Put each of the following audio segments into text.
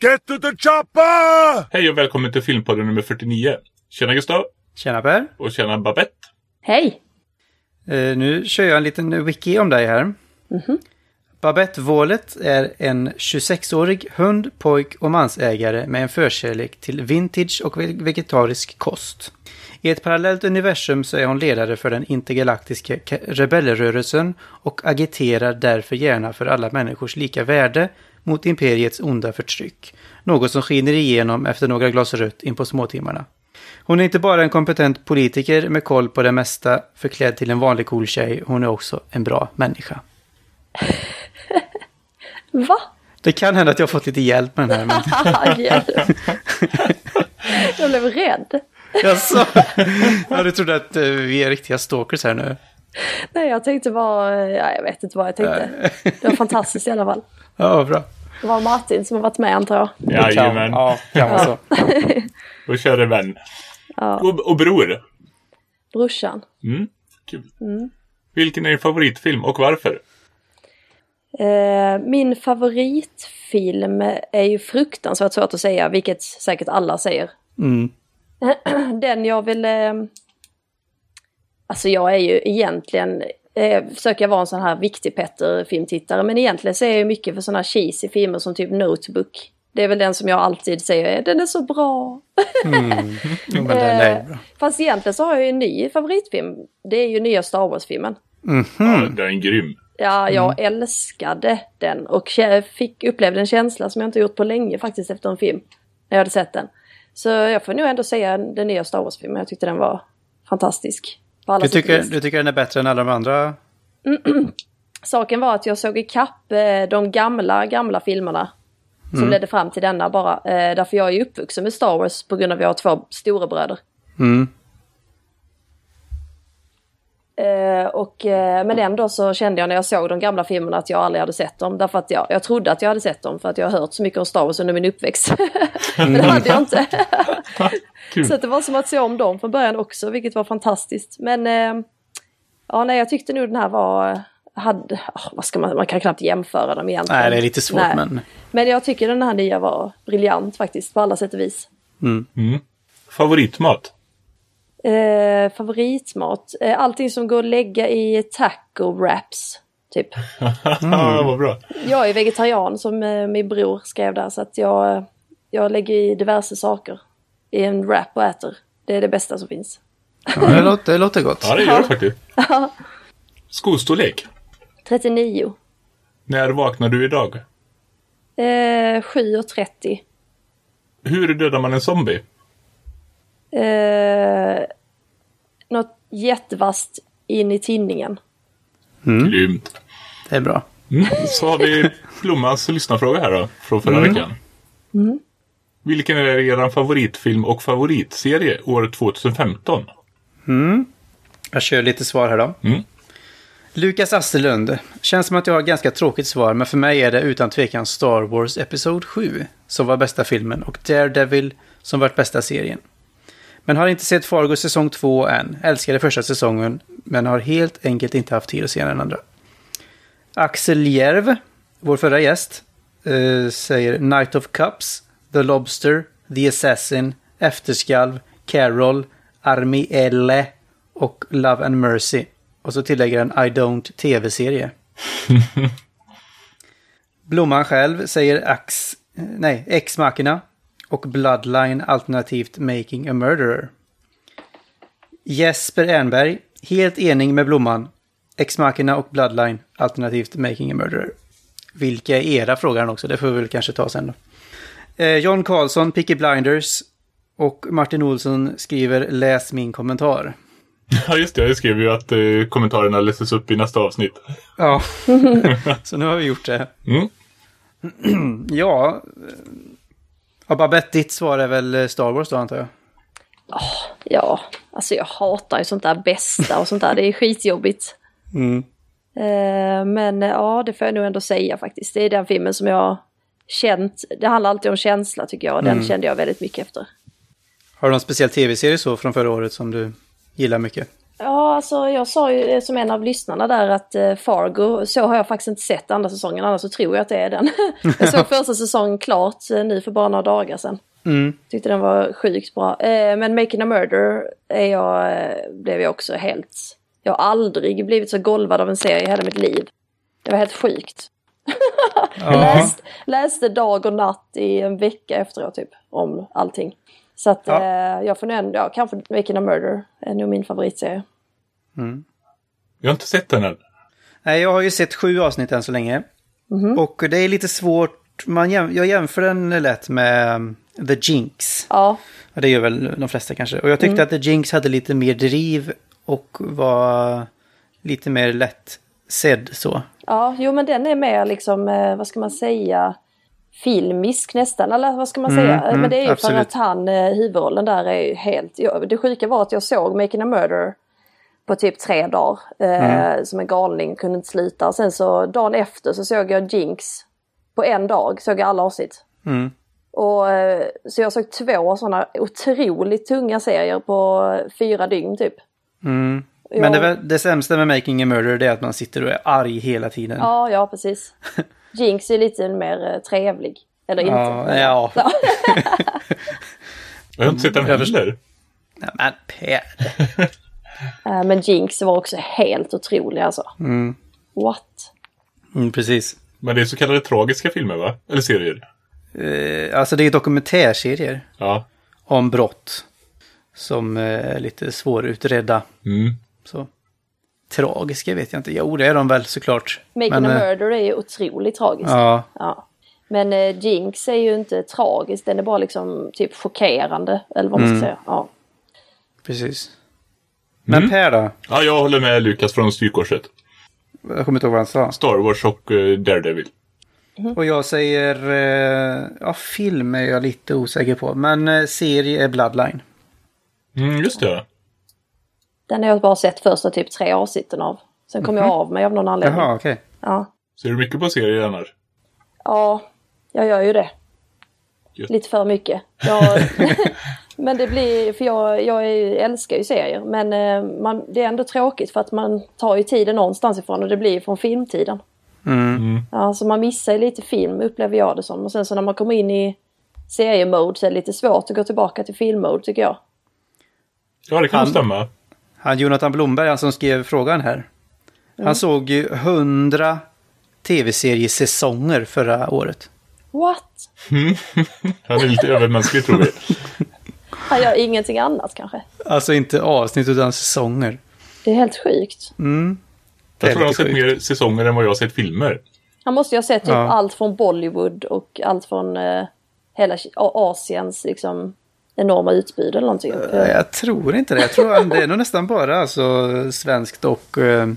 Get to the chopper! Hej och välkommen till Filmpodden nummer 49. Tjena Gustav! Tjena Per! Och tjena Babette! Hej! Eh, nu kör jag en liten wiki om dig här. Babette Wallet är en 26-årig hund, pojk och mansägare med en förkärlek till vintage och ve- vegetarisk kost. I ett parallellt universum så är hon ledare för den intergalaktiska ka- rebellrörelsen och agiterar därför gärna för alla människors lika värde mot imperiets onda förtryck. Något som skiner igenom efter några glas rött in på småtimmarna. Hon är inte bara en kompetent politiker med koll på det mesta förklädd till en vanlig cool tjej, hon är också en bra människa. Va? Det kan hända att jag har fått lite hjälp med den här. Men... Jag blev rädd. Jaså? Ja, du trodde att eh, vi är riktiga stalkers här nu? Nej, jag tänkte bara, ja, jag vet inte vad jag tänkte. Det var fantastiskt i alla fall. Ja, bra. Det var Martin som har varit med antar jag. Jajamän. Ja, kan vara så. Och käre vän. Ja. Och, och bror. Brorsan. Mm. Kul. Vilken är din favoritfilm och varför? Eh, min favoritfilm är ju fruktansvärt svårt att säga, vilket säkert alla säger. Mm. Den jag vill... Eh, alltså jag är ju egentligen... Eh, försöker jag vara en sån här viktig Petter-filmtittare, men egentligen så är jag ju mycket för såna här cheesy filmer som typ Notebook. Det är väl den som jag alltid säger, den är så bra. Jo, men den är bra. Fast egentligen så har jag ju en ny favoritfilm. Det är ju nya Star Wars-filmen. Mm. Ja, den är grym. Ja, jag älskade den och fick upplevde en känsla som jag inte gjort på länge faktiskt efter en film. När jag hade sett den. Så jag får nog ändå säga den nya Star Wars-filmen. Jag tyckte den var fantastisk. På Du tycker, du tycker den är bättre än alla de andra? Saken var att jag såg ikapp eh, de gamla, gamla filmerna. Som ledde fram till denna bara. Eh, därför jag är uppvuxen med Star Wars på grund av att jag har två storebröder. Mm. Eh, och, eh, men ändå så kände jag när jag såg de gamla filmerna att jag aldrig hade sett dem. Därför att jag, jag trodde att jag hade sett dem för att jag har hört så mycket om Star Wars under min uppväxt. men det hade jag inte. Så att det var som att se om dem från början också, vilket var fantastiskt. Men eh, ja, nej, jag tyckte nog den här var... Hade, ah, vad ska man, man kan knappt jämföra dem egentligen. Nej, det är lite svårt, Nej. men... Men jag tycker den här nya var briljant faktiskt på alla sätt och vis. Mm. Favoritmat? Eh, favoritmat? Eh, allting som går att lägga i taco wraps. Typ. Ja, vad bra. Jag är vegetarian som eh, min bror skrev där så att jag, jag lägger i diverse saker i en wrap och äter. Det är det bästa som finns. Ja, det, låter, det låter gott. Ja, det gör det faktiskt. Skostorlek? 39. När vaknar du idag? Eh, 7.30. Hur dödar man en zombie? Eh, något jättevast in i tinningen. Grymt. Det är bra. Mm. Så har vi Blommans lyssnarfråga här då, från förra veckan. Vilken är er favoritfilm och favoritserie år 2015? Jag kör lite svar här då. Mm. Lukas Asselund. Känns som att jag har ganska tråkigt svar, men för mig är det utan tvekan Star Wars Episod 7 som var bästa filmen och Daredevil som varit bästa serien. Men har inte sett Fargo säsong 2 än. Älskade första säsongen, men har helt enkelt inte haft tid att se den andra. Axel Järv, vår förra gäst, eh, säger Night of Cups, The Lobster, The Assassin, Efterskalv, Carol, Armielle och Love and Mercy. Och så tillägger han I Don't TV-serie. Blomman själv säger Ax, nej, Ex Machina och Bloodline alternativt Making a Murderer. Jesper Ernberg, helt enig med Blomman. Ex och Bloodline alternativt Making a Murderer. Vilka är era frågar han också, det får vi väl kanske ta sen då. Eh, John Karlsson, Picky Blinders och Martin Olsson skriver läs min kommentar. Ja, just det. Jag skrev ju att eh, kommentarerna läses upp i nästa avsnitt. Ja, så nu har vi gjort det. Mm. Ja, ja Babette, ditt svar är väl Star Wars då antar jag? Ja, alltså jag hatar ju sånt där bästa och sånt där. Det är skitjobbigt. Mm. Eh, men eh, ja, det får jag nog ändå säga faktiskt. Det är den filmen som jag känt. Det handlar alltid om känsla tycker jag. och Den kände jag väldigt mycket efter. Har du någon speciell tv-serie så från förra året som du gillar mycket? Ja, alltså jag sa ju eh, som en av lyssnarna där att eh, Fargo, så har jag faktiskt inte sett andra säsongen, annars så tror jag att det är den. jag såg första säsongen klart eh, nu för bara några dagar sedan. Mm. Tyckte den var sjukt bra. Men Making a Murder är jag, blev jag också helt... Jag har aldrig blivit så golvad av en serie i hela mitt liv. Det var helt sjukt. Jag läste, läste dag och natt i en vecka efteråt typ om allting. Så att Ja. eh, jag får nog ändå, ja, kanske Making a Murder är nog min favoritserie. Jag har inte sett den än. Nej, jag har ju sett sju avsnitt än så länge. Och det är lite svårt. Man jäm, jag jämför den lätt med um, The Jinx. Ja, Ja, det gör väl de flesta kanske. Och jag tyckte att The Jinx hade lite mer driv och var lite mer lätt sedd så. ja, jo men den är mer liksom, eh, vad ska man säga, filmisk nästan, eller vad ska man säga? mm, men det är ju absolut. för att han, eh, huvudrollen där är ju helt, ja, det sjuka var att jag såg Making a Murder på typ tre dagar. Eh, Som en galning, kunde inte sluta. Och sen så dagen efter så såg jag Jinx. På en dag såg jag alla avsnitt. Mm. Och, eh, så jag såg två sådana otroligt tunga serier på fyra dygn typ. Mm. Men det, det sämsta med Making a Murder är att man sitter och är arg hela tiden. Ja, ja precis. Jinx är lite mer eh, trevlig. Eller inte. Ja, ja. Jag har inte sett den heller. Nej, men Per. Eh, Men Jinx var också helt otrolig alltså. What? Mm, precis. Men det är så kallade tragiska filmer va? Eller serier? Eh, alltså det är dokumentärserier Ja. om brott. Som eh, är lite svårutredda. Mm. Så. Tragiska vet jag inte. Jo, det är de väl såklart. Making Men, a eh, Murder är ju otroligt tragiskt. Ja, Ja. Men eh, Jinx är ju inte tragisk, den är bara liksom typ chockerande. Eller vad man ska säga. Ja. precis. Men Mm. Per då? Ja, jag håller med Lukas från Styrkorset. Jag kommer inte ihåg vad han sa. Star Wars och eh, Daredevil. Och jag säger... Eh, ja, film är jag lite osäker på. Men eh, serie är Bloodline. Mm, just det. Den har jag bara sett första typ tre avsnitten av. Sen kom jag av mig av någon anledning. Jaha, okej. Ja. Ser du mycket på serier annars? ja, jag gör ju det. Just. Lite för mycket. Jag, men det blir, för jag, jag ju- älskar ju serier. Men eh, man, det är ändå tråkigt för att man tar ju tiden någonstans ifrån och det blir från filmtiden. Mm. Ja, så man missar ju lite film upplever jag det som. Och sen så när man kommer in i seriemode så är det lite svårt att gå tillbaka till filmmode tycker jag. Ja, det kan stämma. Han Jonathan Blomberg, han som skrev frågan här. Han såg ju 100 tv-seriesäsonger förra året. What? Han är lite övermänsklig tror vi. Han gör ingenting annat kanske. Alltså inte avsnitt utan säsonger. Det är helt sjukt. Mm. Jag tror han har sett sjukt. mer säsonger än vad jag har sett filmer. Han måste ju ha sett typ Ja. allt från Bollywood och allt från eh, hela Asiens liksom, enorma utbud eller någonting. Eh, Jag tror inte det. Jag tror att det är nog nästan bara alltså, svenskt och eh,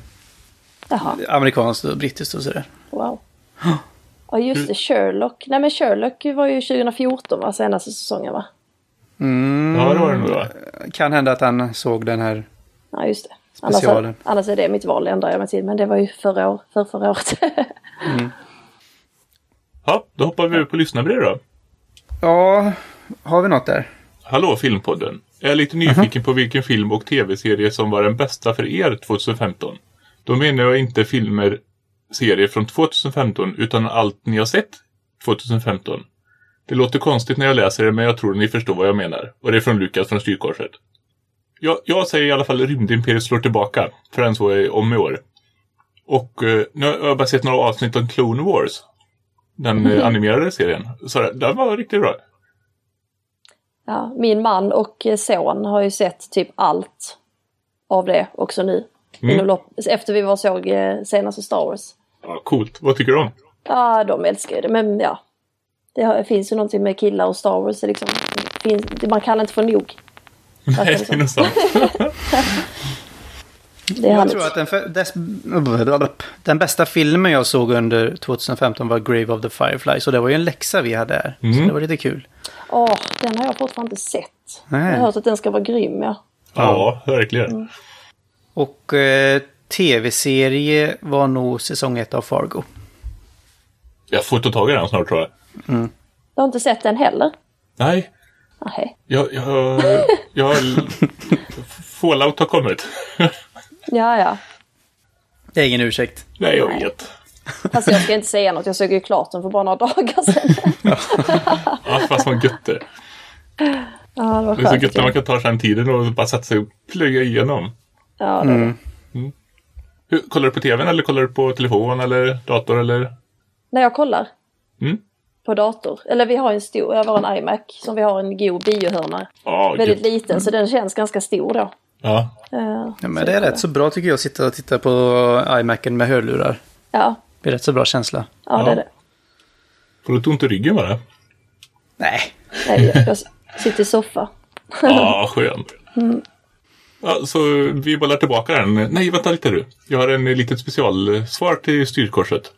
amerikanskt och brittiskt och sådär. wow. Ja just det, Sherlock. Nej men Sherlock var ju 2014 va, senaste säsongen va? Mm. Ja, det var det nog? Kan hända att han såg den här. Ja just det. Annars, Specialen. annars är det mitt val, ändrar jag mig till. Men det var ju förra, år, för förra året. Ja, då hoppar vi över på lyssnarbrev då. Ja, har vi något där? Hallå Filmpodden! Jag är lite nyfiken på vilken film och tv-serie som var den bästa för er 2015. Då menar jag inte filmer, serier från 2015 utan allt ni har sett 2015. Det låter konstigt när jag läser det men jag tror ni förstår vad jag menar. Och det är från Lukas från Styrkorset. Jag, jag säger i alla fall Rymdimperiet slår tillbaka. För den så är om i år. Och eh, nu har jag bara sett några avsnitt om Clone Wars. Den eh, animerade serien. Så det- den var riktigt bra. Ja, min man och eh, son har ju sett typ allt av det också nu. Mm. Efter vi var såg eh, senaste Star Wars. Ja, coolt. Vad tycker du om? Ja, de älskar ju det. Men ja, det finns ju någonting med killar och Star Wars. Liksom, finns, man kan inte få nog. Nej, det är nog sant. Det är Jag tror att den, för, des, den bästa filmen jag såg under 2015 var Grave of the Fireflies. Och det var ju en läxa vi hade här. Så det var lite kul. Åh, den har jag fortfarande inte sett. Nej. Jag har hört att den ska vara grym, ja. Ja, verkligen. Och eh, tv-serie var nog säsong ett av Fargo. Jag får ta tag i den snart tror jag. Jag har inte sett den heller. Nej. Nej. Jag, jag, jag, Fallout har kommit. Ja, ja. Det är ingen ursäkt. Nej, jag Nej. vet. Fast jag ska inte säga något. Jag såg ju klart den för bara några dagar sedan. Ja, fast vad gött det är. Ja, det var Det är så skönt. gött när man kan ta sig den tiden och bara sätta sig och plöja igenom. Ja, det är det. Hur, kollar du på tvn eller kollar du på telefon eller dator eller? När jag kollar Mm. på dator. Eller vi har en stor, jag har en iMac som vi har en god biohörna. Ja, Väldigt gött. liten så den känns ganska stor då. Ja, Eh, Ja, men det är rätt så bra tycker jag att sitta och titta på iMacen med hörlurar. Ja, Det är rätt så bra känsla. ja, det Ja. är det. får du ont i ryggen bara? Nej. Nej, jag sitter i soffa. Ja, skönt. Ja, så vi bollar tillbaka den. Nej, vänta lite du. Jag har en litet specialsvar till styrkorset.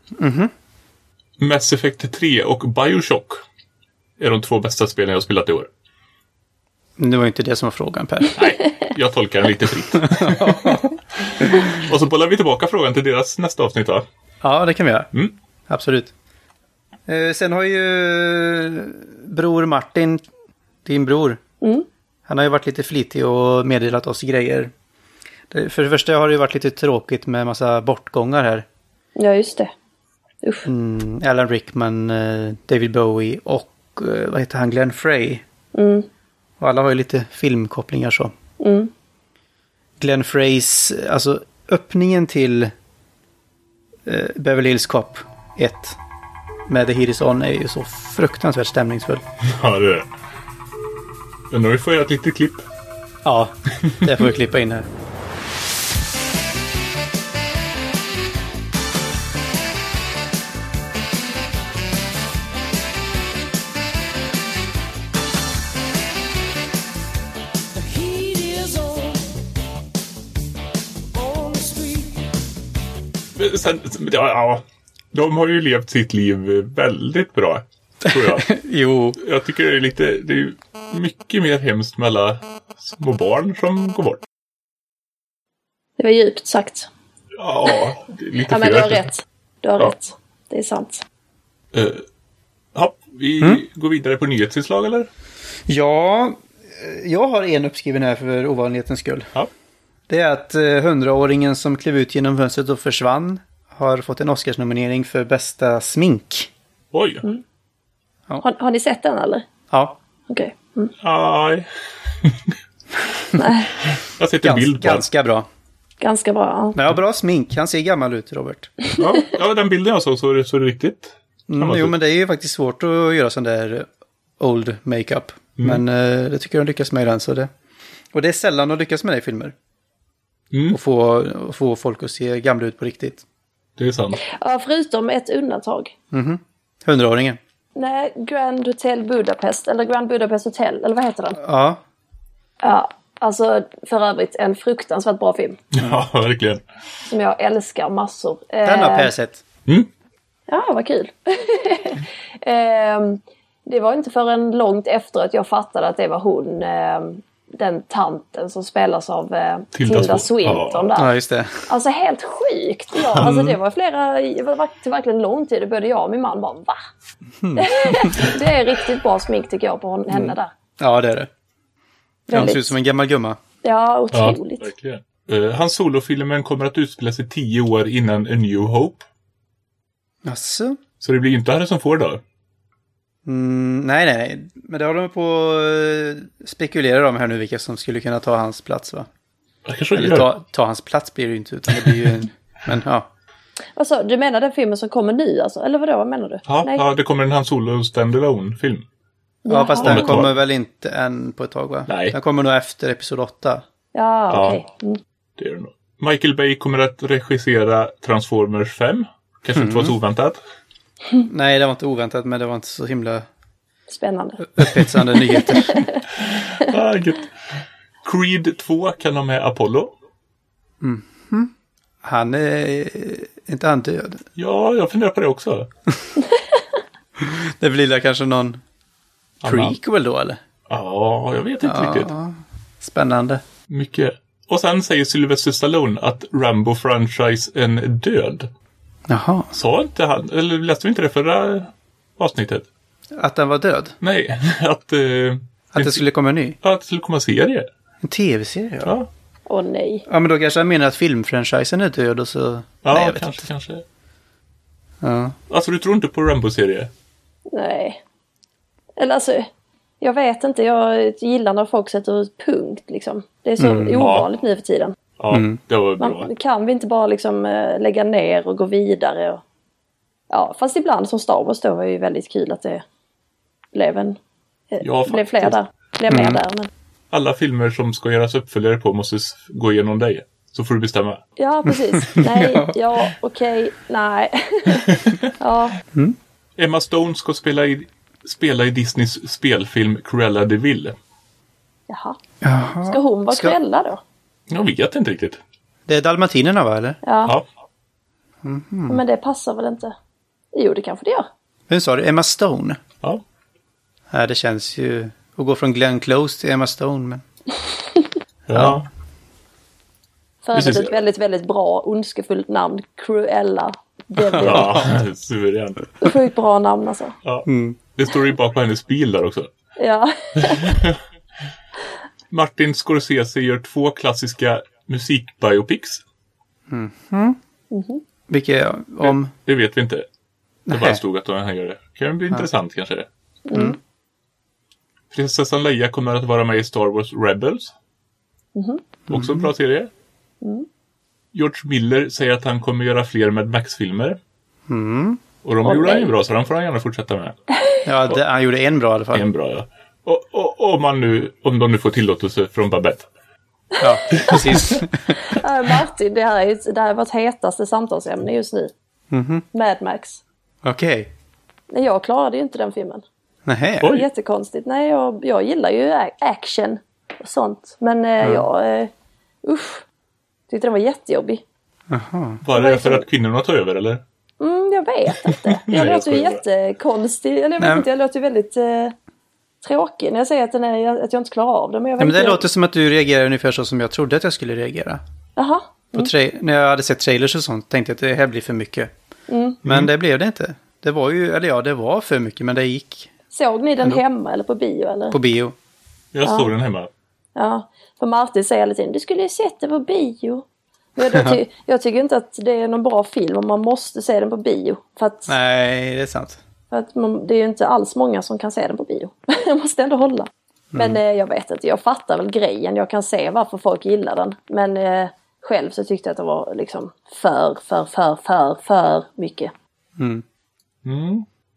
Mass Effect 3 och Bioshock är de två bästa spelen jag har spelat i år. Det var ju inte det som var frågan Per. Nej, jag tolkar den lite fritt. och så bollar vi tillbaka frågan till deras nästa avsnitt va? Ja, det kan vi göra. Mm. Absolut. Eh, sen har ju bror Martin, din bror, Mm. han har ju varit lite flitig och meddelat oss grejer. För det första har det ju varit lite tråkigt med massa bortgångar här. Ja, just det. Usch. Mm, Alan Rickman, eh, David Bowie och eh, vad heter han, Glenn Frey. Mm. Och alla har ju lite filmkopplingar så. Mm. Glenn Freys, alltså öppningen till eh, Beverly Hills Cop 1 med The Heat Is On är ju så fruktansvärt stämningsfull. Ja, det är det. Undrar om vi får göra ett litet klipp. Ja, det får vi klippa in här. Sen, ja, ja, de har ju levt sitt liv väldigt bra, tror jag. Jo, Jag tycker det är lite, det är mycket mer hemskt med alla små barn som går bort. Det var djupt sagt. Ja, det är lite Ja, men du har rätt. Du har Ja. rätt. Det är sant. Ja, vi Mm. går vidare på nyhetsinslag eller? ja, eh, jag har en uppskriven här för ovanlighetens skull. Ja. Det är att eh, hundraåringen som klev ut genom fönstret och försvann har fått en Oscarsnominering för bästa smink. Oj. Mm. Har, har ni sett den eller? Ja, Okej. Mm. Aj. Nej, Jag en gans, bild på ganska bra. ganska bra. Ja. Ja, bra smink. Han ser gammal ut, Robert. Ja, ja, den bilden jag såg så är det, så är det riktigt. Mm, jo, men det är ju faktiskt svårt att göra sån där old makeup. Men eh, det tycker jag de lyckas med i den. Så det... Och det är sällan de lyckas med det i filmer. Mm. Och få, få folk att se gamla ut på riktigt. Det är sant. ja, förutom ett undantag. Hundraåringen. Nej, Grand Hotel Budapest, eller Grand Budapest Hotel, eller vad heter den? Ja, Ja, alltså för övrigt en fruktansvärt bra film. Ja, verkligen. Som jag älskar massor. den har Eh, Per sett. Mm. Ja, vad kul. Ehm, det var inte förrän långt efter att jag fattade att det var hon, ehm, den tanten som spelas av eh, Tilda Tilda, Sw- Swinton ja. där. Ja, just det. Alltså helt sjukt. Ja, alltså det var flera, det var verkligen lång tid. Både jag och min man bara va? det är riktigt bra smink tycker jag på hon- henne där. Ja, det är det. Ja, hon ser ut som en gammal gumma. Ja, Ja, otroligt. verkligen. Uh, hans solofilmen kommer att utspela sig tio år innan A New Hope. Jaså? Så det blir inte Harrison Ford då. Mm, nej, nej, nej. Men det håller de på att spekulera om här nu, vilka som skulle kunna ta hans plats, va? Eller gör. ta, ta hans plats blir det ju inte, utan det blir ju en... Men ja. Sa du? menar den filmen som kommer nu alltså? Eller vadå, vad menar du? Ja, Nej. ja, det kommer en Han Solo standalone film Ja, fast Om den kommer väl inte än på ett tag, va? Nej. Den kommer nog efter Episod 8. Ja, Ja. okej. Mm. Det är det nog. Michael Bay kommer att regissera Transformers 5. Kanske inte var så oväntat. Nej, det var inte oväntat, men det var inte så himla Spännande. upphetsande nyheter. Ah, gött. Creed 2 kan ha med Apollo. Han är inte han död. Ja, jag funderar på det också. Det blir kanske någon prequel då, eller? Ja, jag vet inte riktigt. Ja, spännande. Mycket. Och sen säger Sylvester Stallone att Rambo-franchise är död. Jaha, Sa inte han, eller läste vi inte det förra avsnittet? att den var död? Nej, att eh, Att det skulle komma en ny? Ja, att det skulle komma serier. En tv-serie? Ja. Ja, Åh nej. ja, men då kanske han menar att filmfranchisen är död och så... ja Nej, jag vet kanske, inte. kanske. Ja. Alltså, du tror inte på Rambo-serie? Nej. Eller alltså, jag vet inte. Jag gillar när folk sätter punkt liksom. Det är så ovanligt nu för tiden. Ja, det var bra. Man, kan vi inte bara liksom eh, lägga ner och gå vidare? Och, ja, fast ibland som Star Wars då var ju väldigt kul att det blev en... eh, Ja, blev fler där. Blev mer där. Men, Alla filmer som ska göras uppföljare på måste gå igenom dig. Så får du bestämma. ja, precis. Nej, ja, okej, nej. ja, Emma Stone ska spela i, spela i Disneys spelfilm Cruella de Vil. jaha. Jaha. Ska hon vara Ska- Cruella då? Jag vet inte riktigt. Det är dalmatinerna va, eller? Ja, Ja. men det passar väl inte? Jo, det kanske det gör. Vem sa du? Emma Stone? ja. Ja, det känns ju... Att gå från Glenn Close till Emma Stone, men... Ja. För övrigt Precis. ett väldigt, väldigt bra ondskefullt namn. Cruella. Det blir Ja, suverän. ett sjukt bra namn alltså. Ja. Det står ju bak på hennes bil där också. Ja. Martin Scorsese gör två klassiska musikbiopics. Vilket om... Det vet vi inte. Det Nej. bara stod att han gör det. Kan bli intressant kanske det. Prinsessan Leia kommer att vara med i Star Wars Rebels. Också en bra serie. George Miller säger att han kommer göra fler Mad Max-filmer. Och de Åh, gjorde han ju bra, så de får han gärna fortsätta med. Ja, det, han gjorde en bra i alla fall. En bra, ja. Och, och, om, man nu, om de nu får tillåtelse från Babette. Ja, precis. Martin, det här är det här är vårt hetaste samtalsämne just nu. Mad Max. Okej. Nej, jag klarade ju inte den filmen. Nähä. Oj. Jättekonstigt. Nej, jag, jag gillar ju action och sånt. Men eh, jag... Eh, usch. Tyckte den var jättejobbig. Jaha. Var Vad är det det för att kvinnorna tar över, eller? Mm, jag vet inte. Nej, Jag låter ju jättekonstig. Eller jag vet Nej. inte, jag låter ju väldigt eh, tråkig när jag säger att, den är, att jag inte klarar av det. Men jag Ja, men det låter som att du reagerar ungefär så som jag trodde att jag skulle reagera. Jaha. På tra- när jag hade sett trailers och sånt tänkte jag att det här blir för mycket. Mm. Men det blev det inte. Det var ju, eller ja, det var för mycket, men det gick Såg ni den Ändå. hemma eller på bio eller? på bio. Jag såg den hemma. Ja, för Martin säger hela tiden, du skulle ju sett det på bio. Men jag, ty- jag tycker inte att det är någon bra film om man måste se den på bio. För att, Nej, det är sant. För att man, det är ju inte alls många som kan se den på bio. jag måste ändå hålla. Men eh, jag vet inte, jag fattar väl grejen. Jag kan se varför folk gillar den. Men eh, själv så tyckte jag att det var liksom för, för, för, för, för mycket.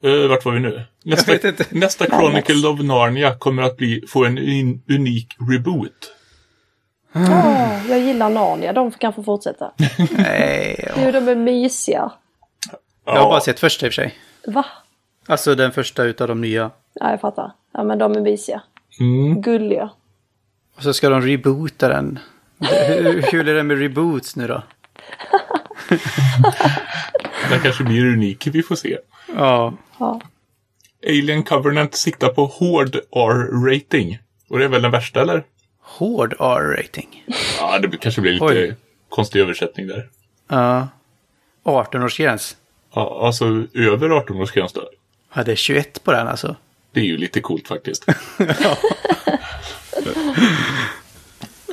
Uh, vart var vi nu? Nästa, vet inte. nästa Chronicle of Narnia kommer att bli, få en un, unik reboot. Åh, jag gillar Narnia, de kan få fortsätta. Nej, ja. Jo, de är mysiga. Jag har bara sett första i och för sig. Va? Alltså den första utav de nya. Ja, jag fattar. Ja, men de är mysiga. Mm. Gulliga. Och så ska de reboota den. Hur, hur är det med reboots nu då? Den kanske blir unik, vi får se. Ja. Ja. Alien Covenant siktar på hård R-rating. Och det är väl den värsta, eller? Hård R-rating. Ja, det kanske blir lite Oj. konstig översättning där. Ja. 18-årsgräns. Ja, alltså över 18-årsgräns då. Ja, det är 21 på den alltså. Det är ju lite coolt faktiskt.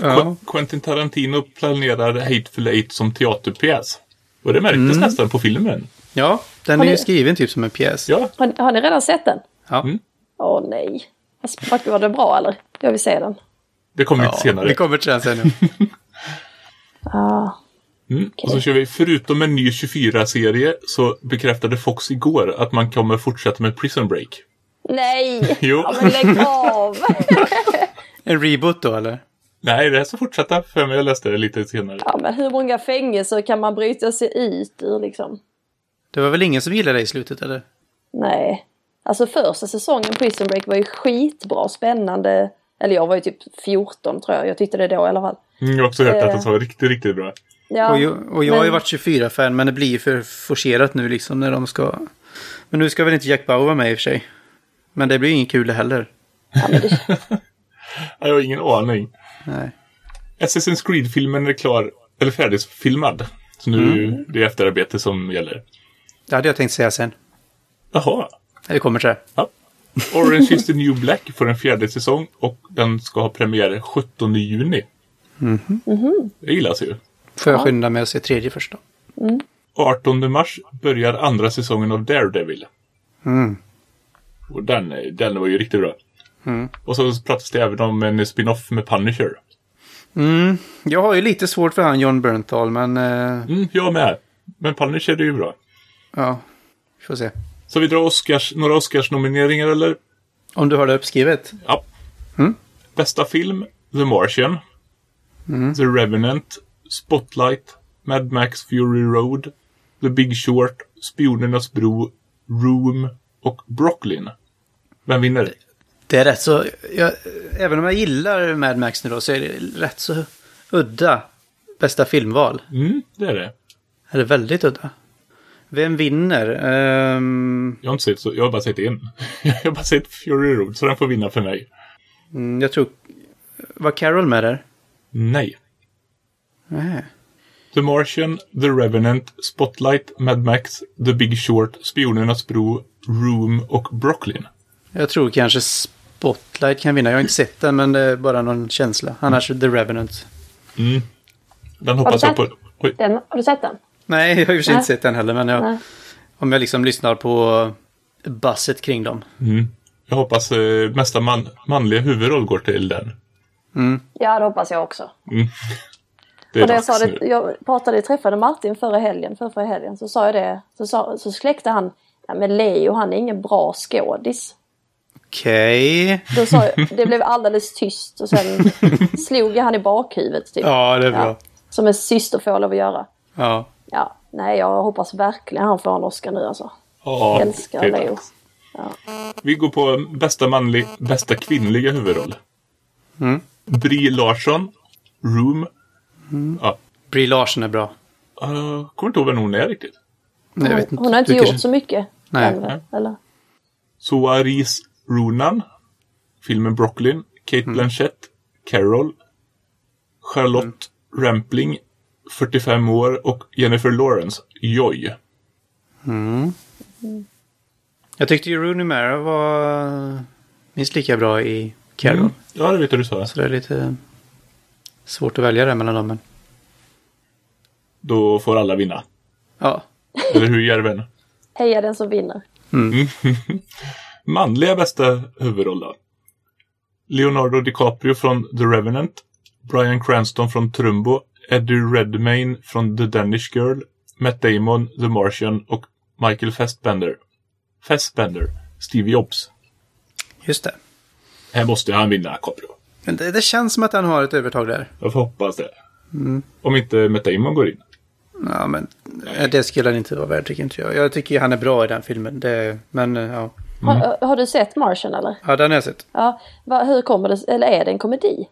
Ja. Quentin Tarantino planerar Hateful Eight som teaterpjäs. Och det märktes nästan på filmen. Ja, den Har är ju skriven typ som en pjäs. Ja, Har, har ni redan sett den? Ja. Mm. Åh nej. Alltså, var det bra eller? Jag vill se den. det kommer lite Ja, senare. Vi kommer till den sen. Ah, Mm. Och så kör vi, förutom en ny 24-serie så bekräftade Fox igår att man kommer fortsätta med Prison Break. nej! Jo. Ja, men lägg av! En reboot då eller? Nej, det här ska fortsätta för mig. Jag läste det lite senare. ja, men hur många fängelser kan man bryta sig ut ur liksom? Det var väl ingen som gillade det i slutet eller? Nej. Alltså första säsongen Prison Break var ju skitbra, spännande. Eller jag var ju typ 14 tror jag. Jag tyckte det då i alla fall. Mm, jag har också hört att Eh. det var riktigt, riktigt bra. Ja, och jag, och jag har ju men- varit 24-fan men det blir ju för forcerat nu liksom när de ska... Men nu ska väl inte Jack Bauer vara med i och för sig. Men det blir ju inget kul det heller. Ja, det, Jag har ingen aning. Nej. Assassin's Creed-filmen är klar, eller färdigfilmad. Så nu är ju det efterarbete som gäller. Det hade jag tänkt säga sen. Jaha. Vi kommer till det. Ja. Orange is the new black får en fjärde säsong och den ska ha premiär 17 juni. Det gillas ju. Får jag skynda mig att se tredje först då? 18 mars börjar andra säsongen av Daredevil. Mm. Och den, den var ju riktigt bra. Och så pratas det även om en spin-off med Punisher. Mm. Jag har ju lite svårt för han John Bernthal, men eh, Mm, jag med. Men Punisher är ju bra. ja, vi får se. Så vi drar Oscars, några Oscars-nomineringar eller? Om du har det uppskrivet? Ja. Mm. Bästa film, The Martian. The Revenant, Spotlight, Mad Max Fury Road, The Big Short, Spionernas bro, Room och Brooklyn. Vem vinner? Det är rätt så, jag, även om jag gillar Mad Max nu då, så är det rätt så udda bästa filmval. Mm, det är det. Är det väldigt udda. Vem vinner? Ehm, Jag har inte sett så, jag har bara sett en. jag har bara sett Fury Road, så den får vinna för mig. mm, jag tror... Var Carol med där? Nej. Nej. The Martian, The Revenant, Spotlight, Mad Max, The Big Short, Spionernas bro, Room och Brooklyn. Jag tror kanske Spotlight kan vinna. Jag har inte sett den, men det är bara någon känsla. Annars The Revenant. Mm. Den hoppas jag på. Oj. den? Har du sett den? Nej, jag har ju inte sett den heller, men jag, om jag liksom lyssnar på basset kring dem. Mm. Jag hoppas eh, mesta man, manliga huvudroll går till den. Ja, det hoppas jag också. Det är Och det jag, sa nu. det, jag pratade, jag träffade Martin förra helgen, för förra helgen, så sa jag det, så, sa, så släckte han, ja men Leo han är ingen bra skådis. Okej. Då sa jag, det blev alldeles tyst och sen slog jag han i bakhuvudet typ. Ja, det är bra. Som en syster får lov att göra. Ja. Ja, nej jag hoppas verkligen han får en Oscar nu alltså. Ja, Älskar det är Leo. dags. Vi går på bästa manlig, bästa kvinnliga huvudroll. Mm. Brie Larsson, Room. Ja, Brie Larson är bra. uh, kommer inte ihåg vem hon är riktigt. Nej, jag vet inte. Hon har inte Du gjort kanske- så mycket. Nej. Eller? Soaris Ronan, filmen Brooklyn, Kate Mm. Blanchett, Carol, Charlotte Rampling, 45 år och Jennifer Lawrence, Joy. Jag tyckte ju Rooney Mara var minst lika bra i Carol. Mm. Ja, det vet jag du sa. Så det är lite svårt att välja där mellan dem. Men... Då får alla vinna. Ja. Eller hur, Järven? Heja den som vinner. Manliga bästa huvudroll då? Leonardo DiCaprio från The Revenant, Bryan Cranston från Trumbo, Eddie Redmayne från The Danish Girl, Matt Damon, The Martian och Michael Fassbender. Fassbender, Steve Jobs. Just det. Här måste han vinna, Caprio. Men det, det känns som att han har ett övertag där. Jag får hoppas det. Om inte Matt Damon går in. Ja, men eh, det skulle han inte vara värd tycker inte jag. Jag tycker han är bra i den filmen. Det, men eh, ja. Har, har du sett Martian eller? ja, den har jag sett. Ja, va, hur kommer det, eller är det en komedi?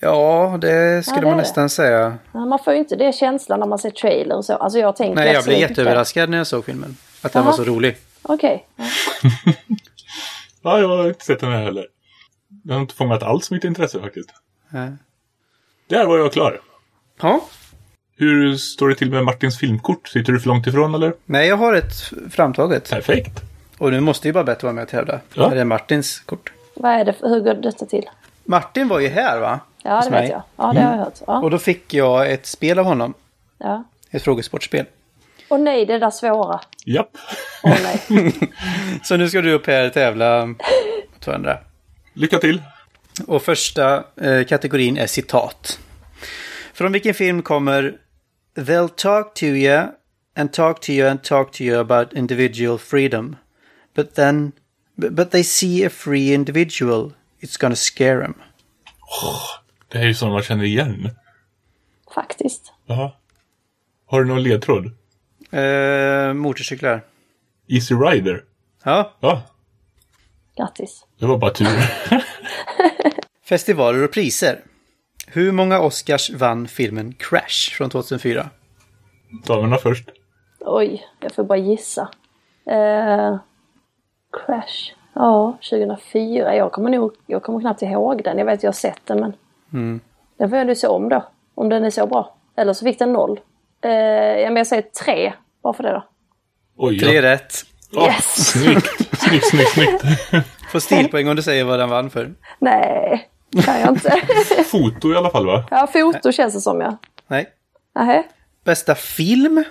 Ja, det skulle Ja, det man nästan säga. Ja, Man får ju inte det känslan när man ser trailer och så. Alltså jag tänker Nej, jag blev jätteöverraskad när jag såg filmen. Att den Jaha. var så rolig. Okej. Ja. Ja, jag har inte sett den här heller. Den har inte fångat alls mitt intresse faktiskt. Ja. Där var jag klar. ja. Hur står det till med Martins filmkort? Sitter du för långt ifrån eller? Nej, jag har ett framtaget. Perfekt. Och nu måste ju bara bättre vara med och tävla. Ja. Det är Martins kort. Vad är det, för- hur går detta till? Martin var ju här va? Ja, Hos det mig. vet jag. Ja, det har jag hört. Ja. Och då fick jag ett spel av honom. Ja. Ett frågesportspel. Och nej, det där svåra. Japp. Åh nej. Så nu ska du och Per tävla 200. Lycka till. Och första eh, kategorin är citat. Från vilken film kommer They'll talk to you and talk to you and talk to you about individual freedom. But then, but they see a free individual. It's gonna scare them. Det här är ju sådana man känner igen. Faktiskt. Jaha. Har du någon ledtråd? Eh, motorcyklar. Easy Rider? Ja. Ja, Grattis. det var bara tur. Festivaler och priser. Hur många Oscars vann filmen Crash från 2004? Damerna först. Oj, jag får bara gissa. Eh, Crash. Ja, 2004. Jag kommer nog, jag kommer knappt ihåg den. Jag vet att jag har sett den men. Mm. Den får jag nu se om då. Om den är så bra. Eller så fick den noll. Eh, men jag säger tre. Bara för det då. Oj, Tre ja. rätt. Ja, Yes! Snyggt. Snyggt, snyggt, snyggt. Får stilpoäng om du säger vad den vann för. Nej, kan jag inte. Foto i alla fall va? ja, foto känns det som ja. Nej. Nähä. Bästa film.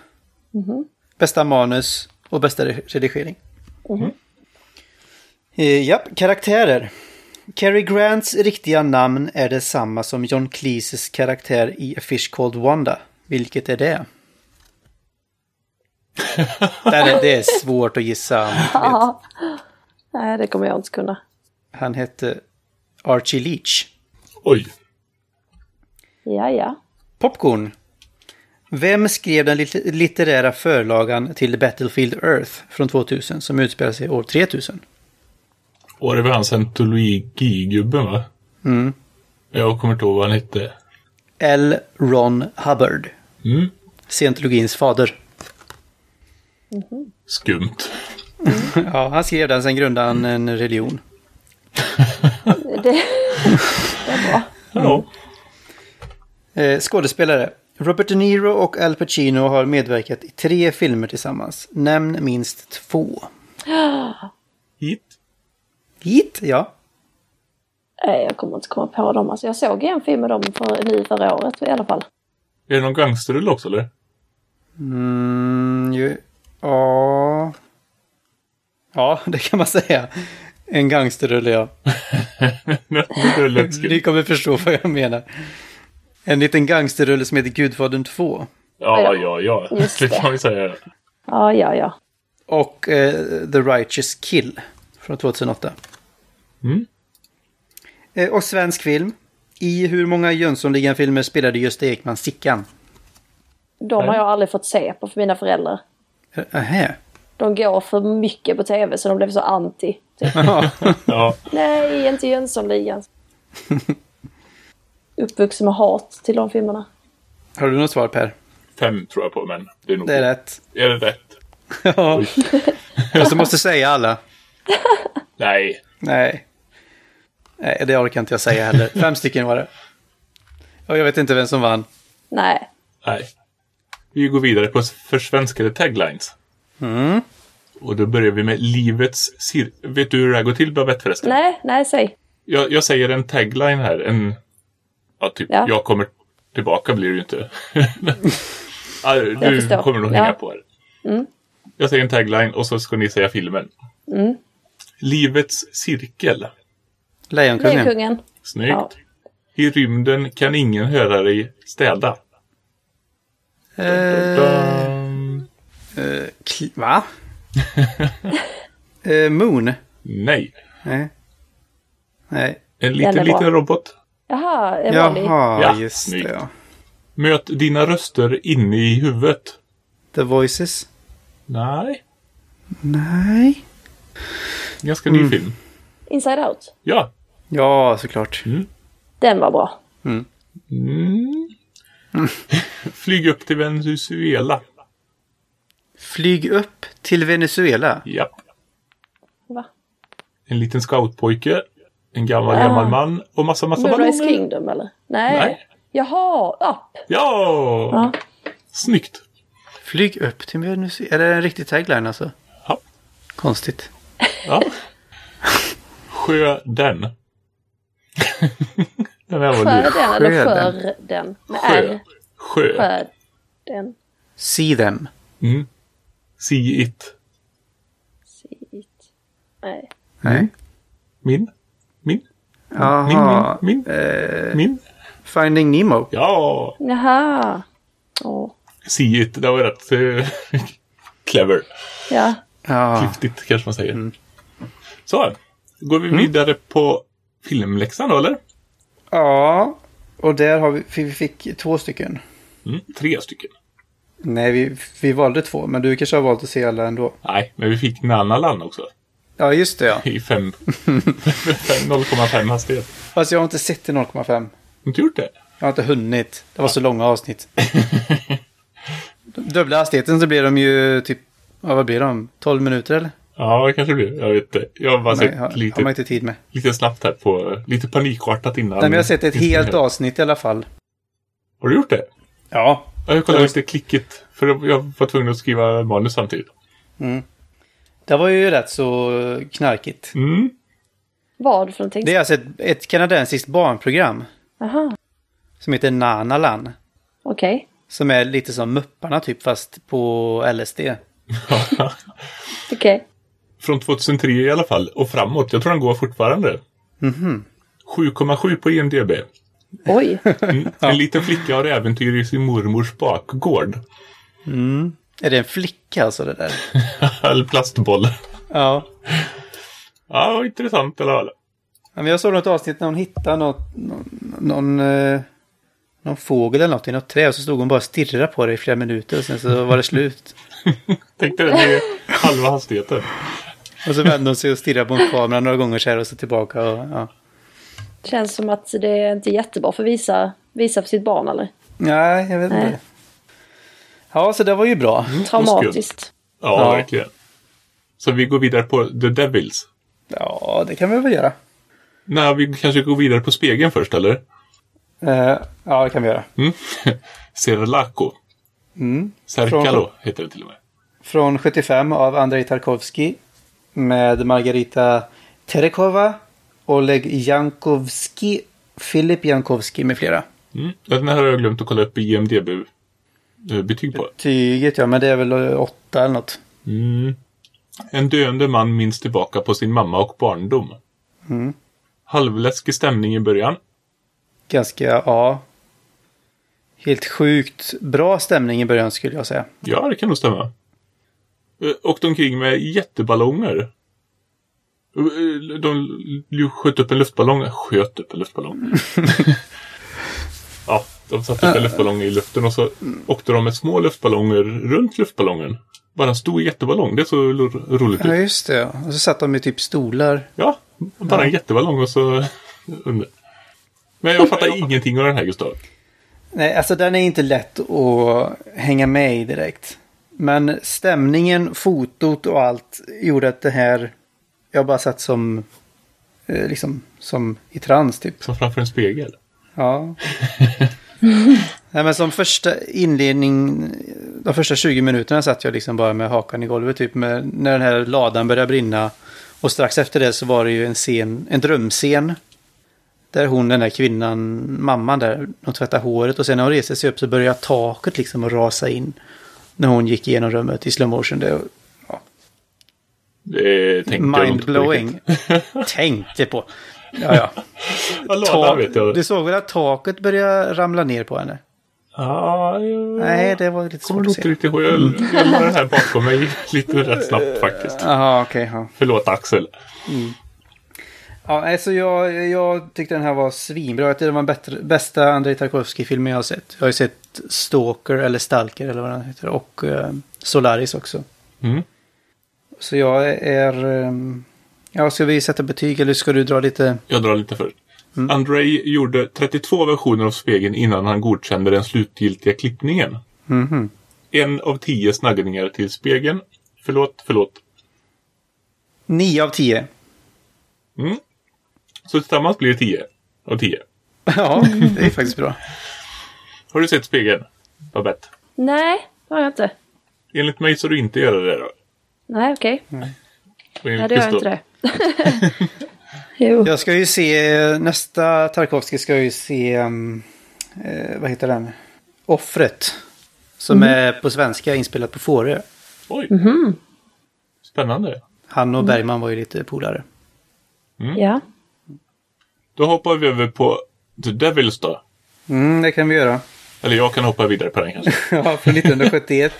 Bästa manus och bästa re- redigering. Eh, japp, karaktärer. Cary Grants riktiga namn är detsamma som John Cleeses karaktär i A Fish Called Wanda. Vilket är det? Det, är, det är svårt att gissa. Ja. Nej, det kommer jag inte kunna. Han hette Archie Leach. Oj. Ja, ja. Popcorn. Vem skrev den lit- litterära förlagan till Battlefield Earth från 2000 som utspelar sig år 3000? Och det var han scientologigubben va? Mm. Jag kommer inte ihåg vad han hette. L. Ron Hubbard. Mm. Scientologins fader. Skumt. Ja, han skrev den, sen grundade han en religion. Det, det är bra. Ja. Eh, skådespelare. Robert De Niro och Al Pacino har medverkat i tre filmer tillsammans. Nämn minst två. Hit. Hit, ja. Nej, jag kommer inte komma på dem. Alltså, jag såg en film med dem för, nu förra året i alla fall. Är det någon gangsterrulle också eller? Mm, ju, ja. Ja, det kan man säga. En gangsterrulle, ja. Ni kommer förstå vad jag menar. En liten gangsterrulle som heter Gudfadern 2. Ja, ja, ja. Just Det kan ju säga. Ja, ja, ja. Och eh, The Righteous Kill från 2008. Mm. Eh, och svensk film. I hur många Jönssonligan-filmer spelade Gösta Ekman Sickan? De har jag aldrig fått se på för mina föräldrar. Nähä. De går för mycket på tv så de blev så anti. Typ. Ja. Nej, inte Jönssonligan. Uppvuxen med hat till de filmerna. Har du något svar Per? Fem tror jag på, men det är nog... Det är rätt. Är det rätt? Ja. Du måste säga alla. Nej. Nej. Nej, det orkar inte jag säga heller. Fem stycken var det. Och jag vet inte vem som vann. Nej. Nej. Vi går vidare på försvenskade taglines. Mm. Och då börjar vi med livets cir... Vet du hur det här går till, Babette förresten? Nej, nej, säg. Jag, jag säger en tagline här. En... Ja, typ. Ja. Jag kommer tillbaka blir det ju inte. ja, du kommer nog Ja. hänga på här. Jag säger en tagline och så ska ni säga filmen. Mm. Livets cirkel. Lejonkungen. Lejonkungen. Snyggt. Ja. I rymden kan ingen höra dig städa. Kl- va? eh, Moon? Nej. Nej. Nej. En liten, liten robot. Jaha, en vanlig. Jaha, Ja, just snyggt. det. Ja. Möt dina röster inne i huvudet. The Voices? Nej. Nej. Ganska Mm. ny film. Inside Out. Ja. Ja, såklart. Den var bra. Mm. Flyg upp till Venezuela. Flyg upp till Venezuela. Ja. Va? En liten scoutpojke. En gammal, Ah. gammal man och massa, massa Moonrise ballonger. Kingdom eller? Nej. Nej. Jaha, Up. Ja! Ja. Snyggt. Flyg upp till Venezuela. Är det en riktig tagline alltså? Ja. Konstigt. ja. Sjö den. den här var Skör den eller Skör den? Med Sjö. R. Sjö. Skör den. See them. Mm. See it. Sit. Nej. Nej. Min. Min. Jaha. Min. Min. Eh, Min. Finding Nemo. Ja! Jaha. Åh. See it. Det var rätt eh, clever. Ja. Ja. Klyftigt kanske man säger. Så. Går vi vidare på filmläxan då eller? Ja. Och där har vi, vi fick två stycken. Mm. Tre stycken. Nej, vi, vi valde två, men du kanske har valt att se alla ändå. Nej, men vi fick Nannaland också. Ja, just det ja. I fem- 0,5 hastighet. Fast jag har inte sett det 0,5. Har du inte gjort det? Jag har inte hunnit. Det var så långa avsnitt. Dubbla hastigheten så blir de ju typ, ja, vad blir de? 12 minuter eller? Ja, det kanske det blir. Jag vet inte. Jag har bara Nej, sett har, har lite, man inte tid med. lite snabbt här på, lite panikartat innan. Nej, men jag har sett ett helt avsnitt i alla fall. Har du gjort det? Ja. Ja, Jag kollade lite klickigt. För jag var tvungen att skriva manus samtidigt. Det var ju rätt så knarkigt. Mm. Vad för någonting? Det är alltså ett, ett kanadensiskt barnprogram Aha, som heter Nanalan. okej. Som är lite som Mupparna typ fast på LSD. Okej. Från 2003 i alla fall och framåt. Jag tror den går fortfarande. 7,7 på IMDB. Oj. Mm. En liten flicka har äventyr i sin mormors bakgård. Är det en flicka alltså det där? Eller plastboll. Ja. Ja, intressant i alla fall. Ja, jag såg något avsnitt när hon hittade något, någon, någon, eh, någon fågel eller något i något träd och så stod hon bara och stirrade på det i flera minuter och sen så var det slut. Tänkte det, det är halva hastigheten. Och så vände hon sig och stirrade på en kamera några gånger så här och så tillbaka och ja. Känns som att det är inte jättebra för att visa, visa för sitt barn eller? Nej, jag vet Nej. inte. Ja, så det var ju bra. Traumatiskt. Ja, Ja. verkligen. Så vi går vidare på The Devils. Ja, det kan vi väl göra. Nej, vi kanske går vidare på spegeln först, eller? Eh, ja, det kan vi göra. Mm. Serlaco. Mm. Serkalo heter det till och med. Från 75 av Andrei Tarkovsky med Margarita Terekova, Oleg Jankovski, Filip Jankovski med flera. Mm. Den här har jag glömt att kolla upp IMDB-betyg på. Tyget ja, men det är väl eh, åtta eller något. Mm. En döende man minns tillbaka på sin mamma och barndom. Mm. Halvläskig stämning i början. Ganska, ja. Helt sjukt bra stämning i början skulle jag säga. Ja, det kan nog stämma. Eh, Åkte omkring med jätteballonger. Eh, De sköt upp en luftballong. Sköt upp en luftballong. ja, de satte upp en luftballong i luften och så åkte de med små luftballonger runt luftballongen. Bara en stor jätteballong. Det såg lo- roligt Ja, just det. ja. Och så satt de i typ stolar. Ja, bara en jätteballong och så under. Men jag fattar ingenting av den här Gustav. Nej, alltså den är inte lätt att hänga med i direkt. Men stämningen, fotot och allt gjorde att det här... Jag bara satt som... eh, Liksom som i trans typ. Som framför en spegel. Ja. Nej, men som första inledning, de första 20 minuterna satt jag liksom bara med hakan i golvet typ. Med, när den här ladan började brinna. Och strax efter det så var det ju en scen, en drömscen. Där hon, den där kvinnan, mamman där, de tvättar håret och sen när hon reser sig upp så börjar taket liksom rasa in. När hon gick igenom rummet i slow motion. Det, Det jag inte på mindblowing. Tänkte på. Ja, ja. Ja, Ta, jag. du såg väl att taket började ramla ner på henne? Ja, jag... Nej, det var lite kommer svårt att inte se. riktigt ihåg. Jag, jag den här bakom mig lite rätt snabbt faktiskt. Jaha, okej. ja. Förlåt Axel. Ja, alltså jag, jag tyckte den här var svinbra. Jag tyckte det var den bästa Andrei Tarkovsky-filmen jag har sett. Jag har ju sett Stalker eller Stalker eller vad den heter. Och eh, Solaris också. Mm. Så jag är... Eh, ja, ska vi sätta betyg eller ska du dra lite? Jag drar lite först. Andrei gjorde 32 versioner av spegeln innan han godkände den slutgiltiga klippningen. Mhm. En av tio snaggningar till spegeln. Förlåt, förlåt. 9 av 10. Mm. Så tillsammans blir det 10 av 10. ja, det är faktiskt bra. Har du sett spegeln? Babette? Nej, det har jag inte. Enligt mig så du inte göra det då. Nej, okej. Och Ja, enligt det gör jag inte det. jo. Jag ska ju se, nästa Tarkovsky ska jag ju se, um, eh, vad heter den? Offret. Som är på svenska inspelat på Fårö. Oj. Spännande. Han och Bergman var ju lite polare. Ja. Då hoppar vi över på The Devils då. Mm, det kan vi göra. Eller jag kan hoppa vidare på den kanske. Ja, från 1971.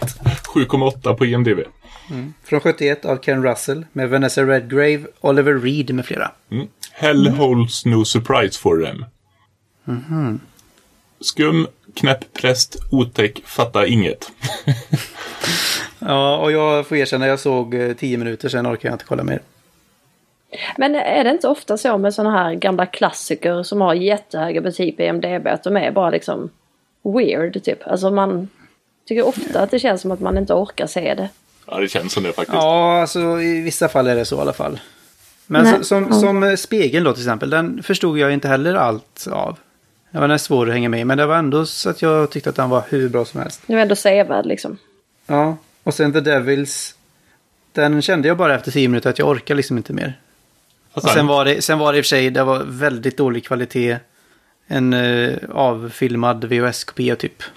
7,8 på IMDB. Från 71 av Ken Russell med Vanessa Redgrave, Oliver Reed med flera. Mm. Hell holds no surprise for them. Skum, knäpp präst, otäck, fattar inget. Ja, och jag får erkänna, jag såg eh, 10 minuter, sen orkar jag inte kolla mer. Men är det inte ofta så med sådana här gamla klassiker som har jättehöga betyg på IMDB att de är bara liksom weird typ? Alltså man tycker ofta att det känns som att man inte orkar se det. Ja, det känns som det faktiskt. Ja, alltså i vissa fall är det så i alla fall. Men Nej, så, som, ja. som eh, Spegeln då till exempel, den förstod jag inte heller allt av. Det var nästan svår att hänga med men det var ändå så att jag tyckte att den var hur bra som helst. Det är ändå sevärd liksom. Ja, och sen The Devils. Den kände jag bara efter tio minuter att jag orkar liksom inte mer. Och sen sen, var det, sen var det i och för sig, det var väldigt dålig kvalitet. En uh, avfilmad VHS-kopia typ.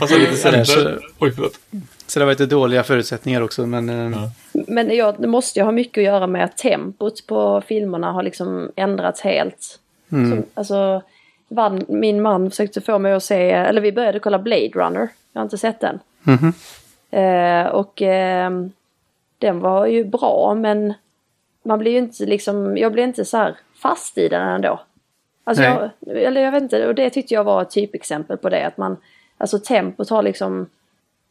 fast lite sämre. så- Oj, förlåt. Så det var lite dåliga förutsättningar också. Men eh, Ja. Men ja, det måste ju ha mycket att göra med att tempot på filmerna har liksom ändrats helt. Som, alltså, van, min man försökte få mig att se, eller vi började kolla Blade Runner. Jag har inte sett den. Mhm. Eh, och ehm, den var ju bra men man blir ju inte liksom, jag blev inte så här fast i den ändå. Alltså jag, eller jag vet inte, och det tyckte jag var ett typexempel på det. Att man, alltså tempot har liksom,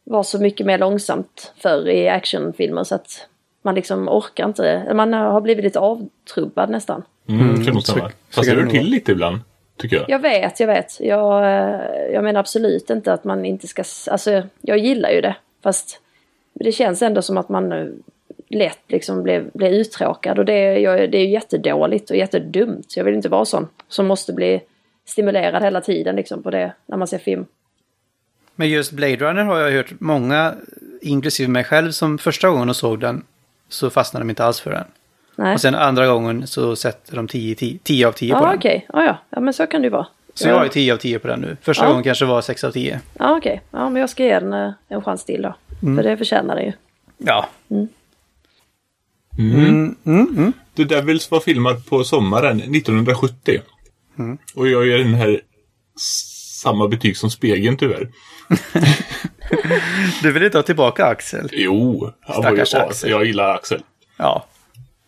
var så mycket mer långsamt förr i actionfilmer så att man liksom orkar inte, man har blivit lite avtrubbad nästan. Mm, kan nog så- stämma. så Fast kan det det rör till lite ibland, tycker jag. Jag vet, jag vet. Jag, eh, jag menar absolut inte att man inte ska... Alltså, jag gillar ju det. Fast det känns ändå som att man lätt liksom blir, blir uttråkad. Och det, är- jag, det är ju jättedåligt och jättedumt. Jag vill inte vara sån som måste bli stimulerad hela tiden liksom på det när man ser film. Men just Blade Runner har jag hört många, inklusive mig själv, som första gången de såg den så fastnade de inte alls för den. Nej. Och sen andra gången så sätter de 10, 10, 10 av 10 på Ja, den. okej. Ja, ja. ja, men så kan det ju vara. Så ja. jag har ju 10 av 10 på den nu. Första Ja. gången kanske var 6 av 10. Ja, okej. Ja, men jag ska ge den eh, en chans till då. För det förtjänar den ju. Ja. Mm. Mm, mm. The Devils var filmad på sommaren 1970. Och jag ger den här samma betyg som Spegeln tyvärr. Du vill inte ha tillbaka Axel? Jo, han var ju. Axel. Jag gillar Axel. Ja.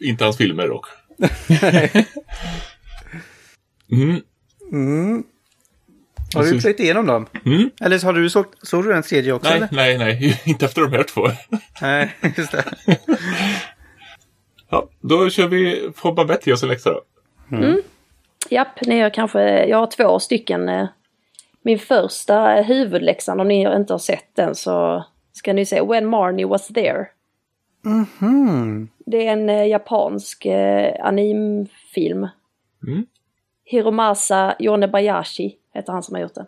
Inte hans filmer dock. mm. Har du plöjt igenom dem? Mm. Eller har du såg, såg du den tredje också? Nej, eller? nej, nej. Inte efter de här två. Nej, just det. Ja, då kör vi Babette ge oss en läxa då. Japp, ni har kanske, jag har två stycken. eh, Min första huvudläxan, om ni inte har sett den så ska ni se When Marnie Was There. Det är en eh, japansk eh, animfilm. Mm. Hiromasa Yonebayashi heter han som har gjort den.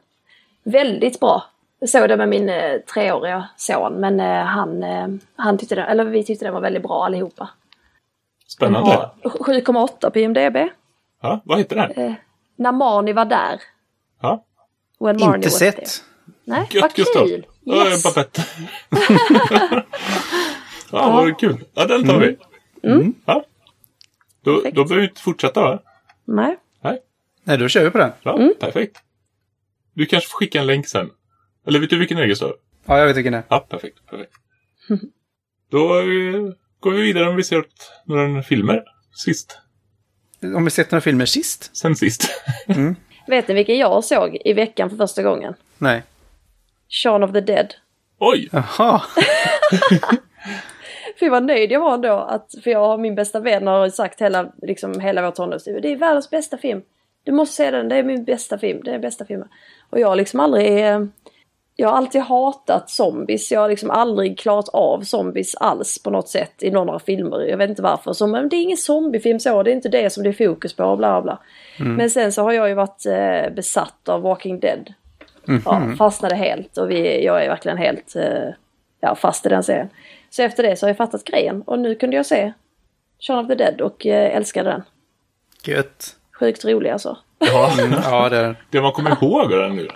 Väldigt bra. Jag såg det med min eh, treåriga son men eh, han, eh, han tyckte det, eller vi tyckte den var väldigt bra allihopa. Spännande. har 7,8 på IMDB. Ja, vad heter den? Eh, när Marnie var där. Ja. When Marnie Inte was sett. there. Nej, Gött vad Gustav. kul! Ja, Yes. Babette. ja, vad kul. Ja, den tar vi. Mm. Ja. Då, Perfekt. då behöver vi inte fortsätta va? Nej. Nej. Nej, då kör vi på den. Ja, Mm. perfekt. Du kanske får skicka en länk sen. Eller vet du vilken det är Gustav? Ja, jag vet vilken det är. Ja, perfekt. perfekt. Då eh, går vi vidare om vi ser några filmer sist. Om vi sett några filmer sist? Sen sist. Vet ni vilken jag såg i veckan för första gången? Nej. Shaun of the Dead. Oj! Jaha. Fy vad nöjd jag var ändå. Att, för jag och min bästa vän har sagt hela, liksom, hela vår tonårstid. Det är världens bästa film. Du måste se den, det är min bästa film. Det är bästa filmen. Och jag har liksom aldrig... eh, Jag har alltid hatat zombies. Jag har liksom aldrig klarat av zombies alls på något sätt i några filmer. Jag vet inte varför. Så, men det är ingen zombiefilm så. Det är inte det som det är fokus på. Bla bla. Men sen så har jag ju varit eh, besatt av Walking Dead. Ja, fastnade helt och vi, jag är verkligen helt eh, ja, fast i den serien. Så efter det så har jag fattat grejen och nu kunde jag se Shaun of the Dead och eh, älskade den. Gött. Sjukt rolig alltså. Ja, Ja, det är den. det man kommer ihåg den nu.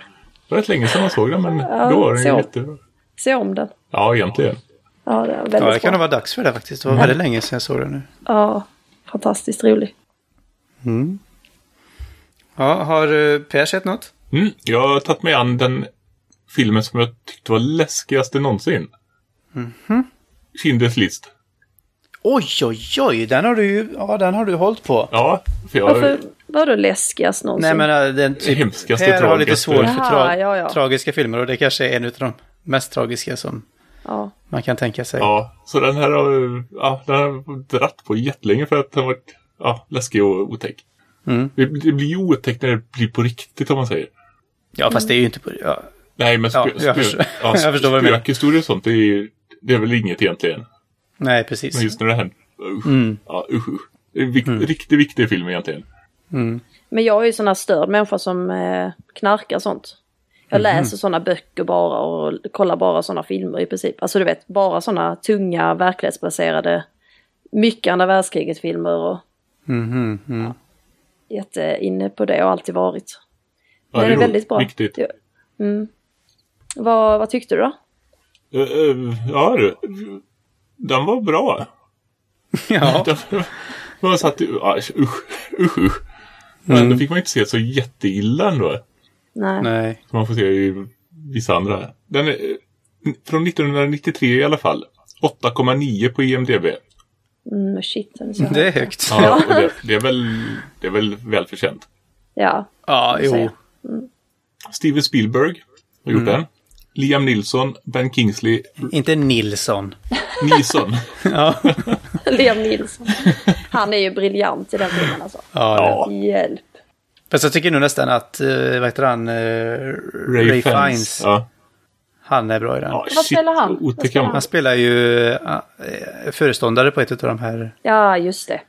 Det var rätt länge sedan man såg den, men Ja, då var den så. jättebra. Se om den. Ja, egentligen. Ja, det är väldigt Ja, det kan nog vara dags för det faktiskt. Det var väldigt länge sedan jag såg den nu. Ja, fantastiskt rolig. Ja, har eh, Per sett något? Mm, jag har tagit mig an den filmen som jag tyckte var läskigaste någonsin. Schindler's list. Oj, oj, oj, den har du ju, ja, den har du hållit på. Ja, för jag... Varför var du läskigast någonsin? Nej, men äh, den typ, hemskaste, Per har lite svårt för tra ja, ja. tragiska filmer och det kanske är en av de mest tragiska som Ja. man kan tänka sig. Ja, så den här har, ja, den har dratt på jättelänge för att den har varit ja, läskig och otäck. Mm. Det, det blir ju otäckt när det blir på riktigt om man säger. Ja, fast det är ju inte på... Ja, Nej, men Ja, jag förstår- ja, jag förstår vad du menar. spökhistorier och sånt, det är, det är väl inget egentligen. nej, precis. Men just när det händer, usch, Mm. ja, usch, usch. Det är en vik, riktigt viktig film egentligen. Men jag är ju sån här störd människa som eh, knarkar sånt. Jag läser sådana böcker bara och kollar bara sådana filmer i princip. Alltså du vet, bara sådana tunga verklighetsbaserade, mycket andra världskriget-filmer och mm. jätte inne på det och alltid varit. Ja, Den är väldigt bra. Viktigt. Ja. Mm. Vad, vad tyckte du då? Eh, eh, Ja, du. Den var bra. Ja. Den var så att, ja, usch, usch, usch. Men Mm. då fick man inte se så jätteilla ändå. Nej. Nej. Som man får se i vissa andra. Den är från 1993 i alla fall. 8,9 på IMDB. Mm, shit, så Det är högt. Ja, och det, det, är väl, det är väl välförtjänt. Ja, Ja, jo. jag. Steven Spielberg har gjort den. Liam Nilsson, Ben Kingsley, Inte Nilsson. Nilsson. Ja. Liam Nilsson. Han är ju briljant i den filmen alltså. ja. Hjälp. Fast jag tycker nog nästan att, uh, vad heter han, uh, Ray, Fiennes, Ja. han är bra i den. Ja, Vad spelar han? Vad spelar han. Han spelar ju uh, föreståndare på ett av de här, Ja, just det.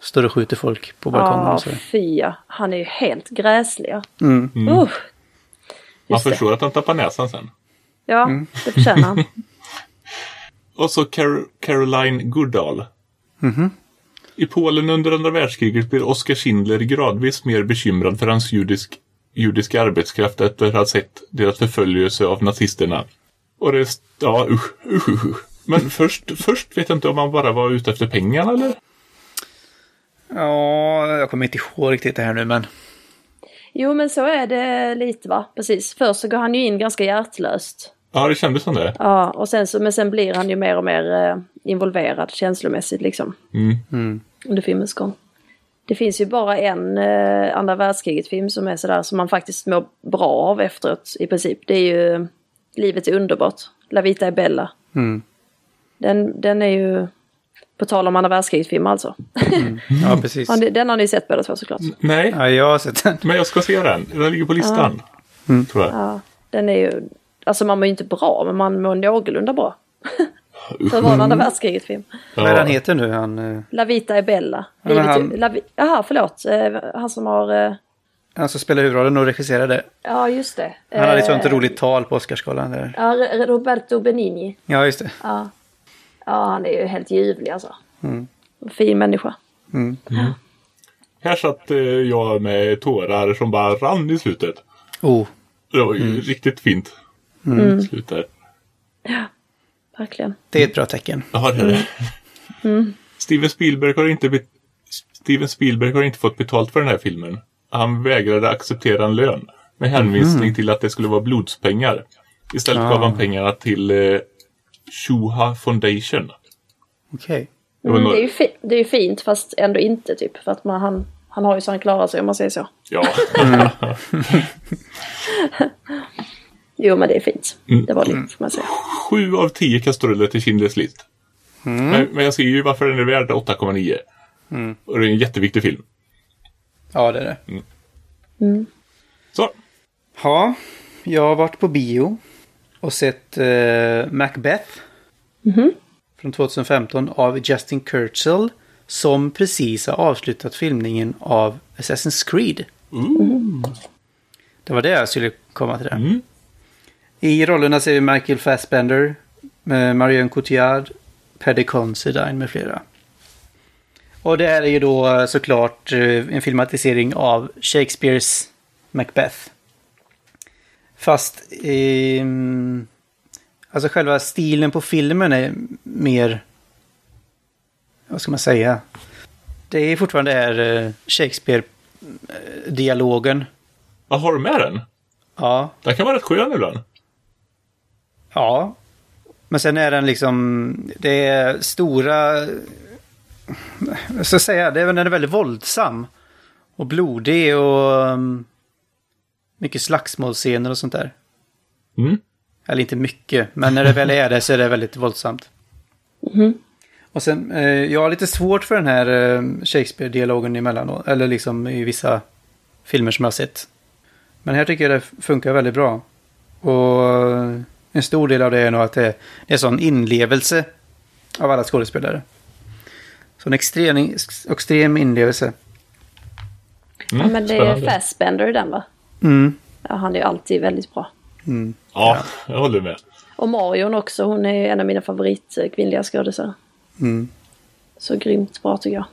står och skjuter folk på balkongen Ja, så. fy ja. Han är ju helt gräslig. ja. Mm. Usch. Man Just det. förstår att han tappar näsan sen. Ja, det förtjänar han. Och så Car- Caroline Goodall. I Polen under andra världskriget blir Oskar Schindler gradvis mer bekymrad för hans judisk, judiska arbetskraft efter att ha sett deras förföljelse av nazisterna. Och det, ja usch, usch, usch, usch. Men först, först vet jag inte om han bara var ute efter pengarna eller? Ja, jag kommer inte ihåg riktigt det här nu men. Jo, men så är det lite va? Precis. Först så går han ju in ganska hjärtlöst. Ja, det kändes som det. Ja, och sen så, men sen blir han ju mer och mer eh, involverad känslomässigt liksom. Mm. Under filmens gång. Det finns ju bara en eh, andra världskriget-film som är sådär som man faktiskt mår bra av efteråt i princip. Det är ju Livet är underbart. La Vita är Bella. Mm. Den, den är ju, på tal om andra världskriget-film alltså. Ja, precis. Ja, det- den har ni sett båda två såklart. Nej, Ja, jag har sett den. men jag ska se den. Den ligger på listan. Tror jag. Ja, den är ju, alltså man mår ju inte bra men man mår någorlunda bra. För att vara en andra världskriget-film. Vad är han heter nu? Han, eh, La Vita är Bella. Ja, han- La Vi- Jaha, förlåt. Eh, Han som har... eh, han som spelar huvudrollen och regisserade. Ja, just det. Han hade ett sånt roligt tal på Oscarsgalan där. Ja, Roberto Benigni. Ja, just det. Ja. Ja, han är ju helt ljuvlig alltså. Mm. Fin människa. Här satt eh, jag med tårar som bara rann i slutet. Oh, Det var ju riktigt fint. Slut där. Verkligen. det är ett bra tecken. Ja, det är det. Steven Spielberg har inte Steven Spielberg har inte fått betalt för den här filmen. Han vägrade acceptera en lön med hänvisning till att det skulle vara blodspengar. Istället gav han pengarna till eh, Shuha Foundation. Okej. Det var Mm, det, är ju det är ju fint fast ändå inte typ. För att man, han, han har ju så han klarar sig om man säger så. Ja. Jo men det är fint. Mm. Det var det får man säga. Sju av tio kastruller till Schindler's list. Men, men jag ser ju varför den är värd 8,9. Och det är en jätteviktig film. Ja, det är det. Så. Ja, jag har varit på bio och sett eh, Macbeth. Från 2015 av Justin Kurzel. Som precis har avslutat filmningen av Assassin's Creed. Det var det jag skulle komma till. Det. I rollerna ser vi Michael Fassbender, med Marion Cotillard, Paddy Considine med flera. Och det här är ju då eh, såklart eh, en filmatisering av Shakespeares Macbeth. Fast ehm, alltså själva stilen på filmen är mer... Vad ska man säga? Det är fortfarande här eh, Shakespeare-dialogen. Vad har du med den? Ja, Den kan vara rätt skön ibland. ja. Men sen är den liksom... Det är stora... Vad ska jag säga? Det är, den är väldigt våldsam. Och blodig och... um, mycket slagsmålscener och sånt där. Mm. Eller inte mycket, men när det väl är det så är det väldigt våldsamt. Och sen, eh, jag har lite svårt för den här eh, Shakespeare-dialogen emellanåt. Eller liksom i vissa filmer som jag har sett. Men här tycker jag det funkar väldigt bra. Och en stor del av det är nog att det, det är sån inlevelse av alla skådespelare. Så en extrem, extrem inlevelse. Mm, men det är. Fassbender i den va? Mm. Ja, han är ju alltid väldigt bra. Ja, jag håller med. Och Marion också, hon är en av mina favorit eh, skådisar. Mm. Så grymt bra tycker jag.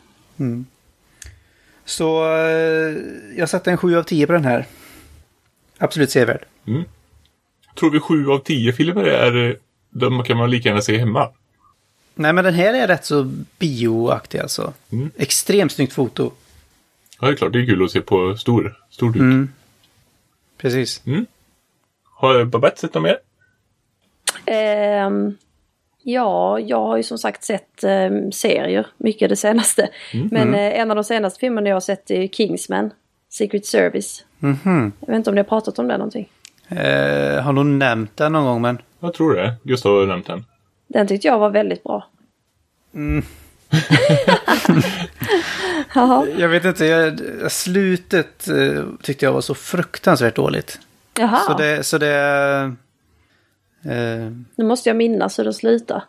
Så eh, jag satte en 7 av 10 på den här. Absolut sevärd. Tror vi sju av tio filmer är... De kan man lika gärna se hemma. Nej men den här är rätt så bioaktig alltså. Mm. Extremt snyggt foto. Ja, det är klart. Det är kul att se på stor, stor duk. Mm. Precis. Har Babette sett något mer? Ehm, ja, jag har ju som sagt sett ehm, serier, mycket det senaste. Men eh, en av de senaste filmerna jag har sett är Kingsman, Secret Service. Mhm. Jag vet inte om ni har pratat om det någonting. Eh, har nog nämnt den någon gång men... Jag tror det. Gustav har nämnt den. Den tyckte jag var väldigt bra. Mm. Jag vet inte, jag, slutet eh, tyckte jag var så fruktansvärt dåligt. Jaha. Så det... Så det eh, nu måste jag minnas hur det slutar.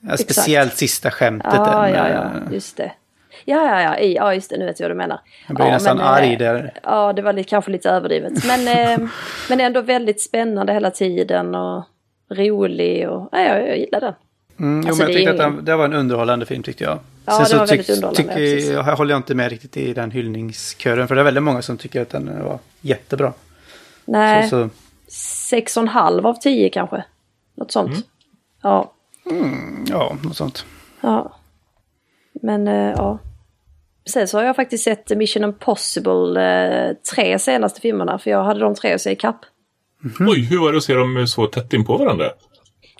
ja, speciellt sista skämtet. Ja, där ja, med- ja, just det. Ja, ja, ja, ja, just det, nu vet jag vad du menar. Jag blir ja, nästan men, arg eh, där. Ja, det var lite, kanske lite överdrivet. Men, eh, men ändå väldigt spännande hela tiden och rolig och ja, jag, jag gillar den. Mm, jo, Alltså, men jag det är tyckte att ingen- den, det var en underhållande film tyckte jag. Ja, det var väldigt underhållande, tycker, precis. jag håller jag inte med riktigt i den hyllningskören. För det är väldigt många som tycker att den var jättebra. Nej, Så, så, sex och en halv av tio kanske. Något sånt. Ja, ja, något sånt. ja. Men eh, ja. Sen så har jag faktiskt sett Mission Impossible eh, tre senaste filmerna. För jag hade de tre att se ikapp. Oj, hur var det att se dem så tätt in på varandra?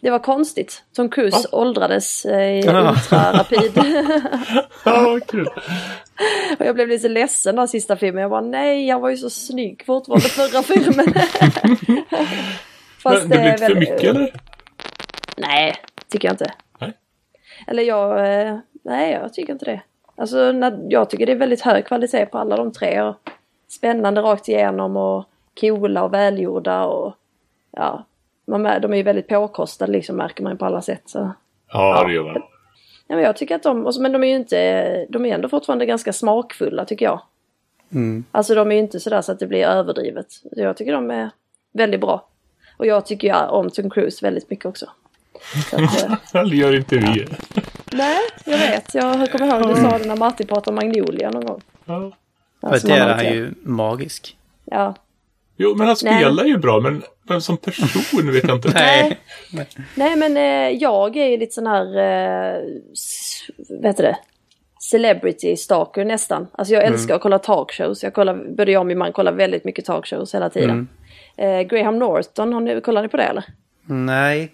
Det var konstigt. Tom Cruise åldrades eh, Ja. ultrarapid. Ja, kul. och jag blev lite ledsen den sista filmen. Jag bara nej, han var ju så snygg fortfarande förra filmen. Men det blir lite för mycket eller? Nej, tycker jag inte. Nej. Eller jag, eh, nej jag tycker inte det. Alltså när, jag tycker det är väldigt hög kvalitet på alla de tre. Och spännande rakt igenom och coola och välgjorda och ja. Man, de är ju väldigt påkostade liksom märker man ju på alla sätt. Så. Ja, det gör man. Ja, men jag tycker att de, men de är ju inte, de är ändå fortfarande ganska smakfulla tycker jag. Mm. Alltså de är ju inte sådär så att det blir överdrivet. Jag tycker de är väldigt bra. Och jag tycker ju om Tom Cruise väldigt mycket också. Att, eh, Det gör inte vi. nej, jag vet. Jag kommer ihåg du sa det när Martin pratade om Magnolia någon gång. Ja. För Alltså, det man är han ju magisk. Ja. Jo, men han Nej. spelar ju bra, men, men som person vet jag inte. Nej. Nej men eh, jag är ju lite sån här, eh, vad heter det? Celebrity stalker nästan. Alltså jag älskar att kolla talkshows. Jag kollar, både jag och min man kollar väldigt mycket talkshows hela tiden. Eh, Graham Norton, har ni, kollar ni på det eller? Nej.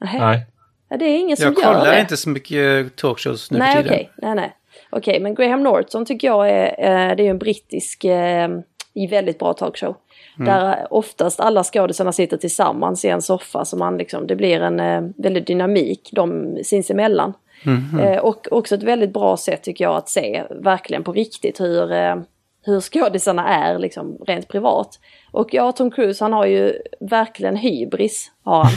Nähä. Nej. Ja, det är ingen som Jag gör kollar det. inte så mycket talkshows nu Nej för tiden. nej nej. Okej, men Graham Norton tycker jag är, eh, det är ju en brittisk eh, i väldigt bra talkshow. Där oftast alla skådisarna sitter tillsammans i en soffa så man liksom, det blir en eh, väldigt dynamik de sinsemellan. Eh, och också ett väldigt bra sätt tycker jag att se verkligen på riktigt hur, eh, hur skådisarna är liksom rent privat. Och ja, Tom Cruise han har ju verkligen hybris. Har han.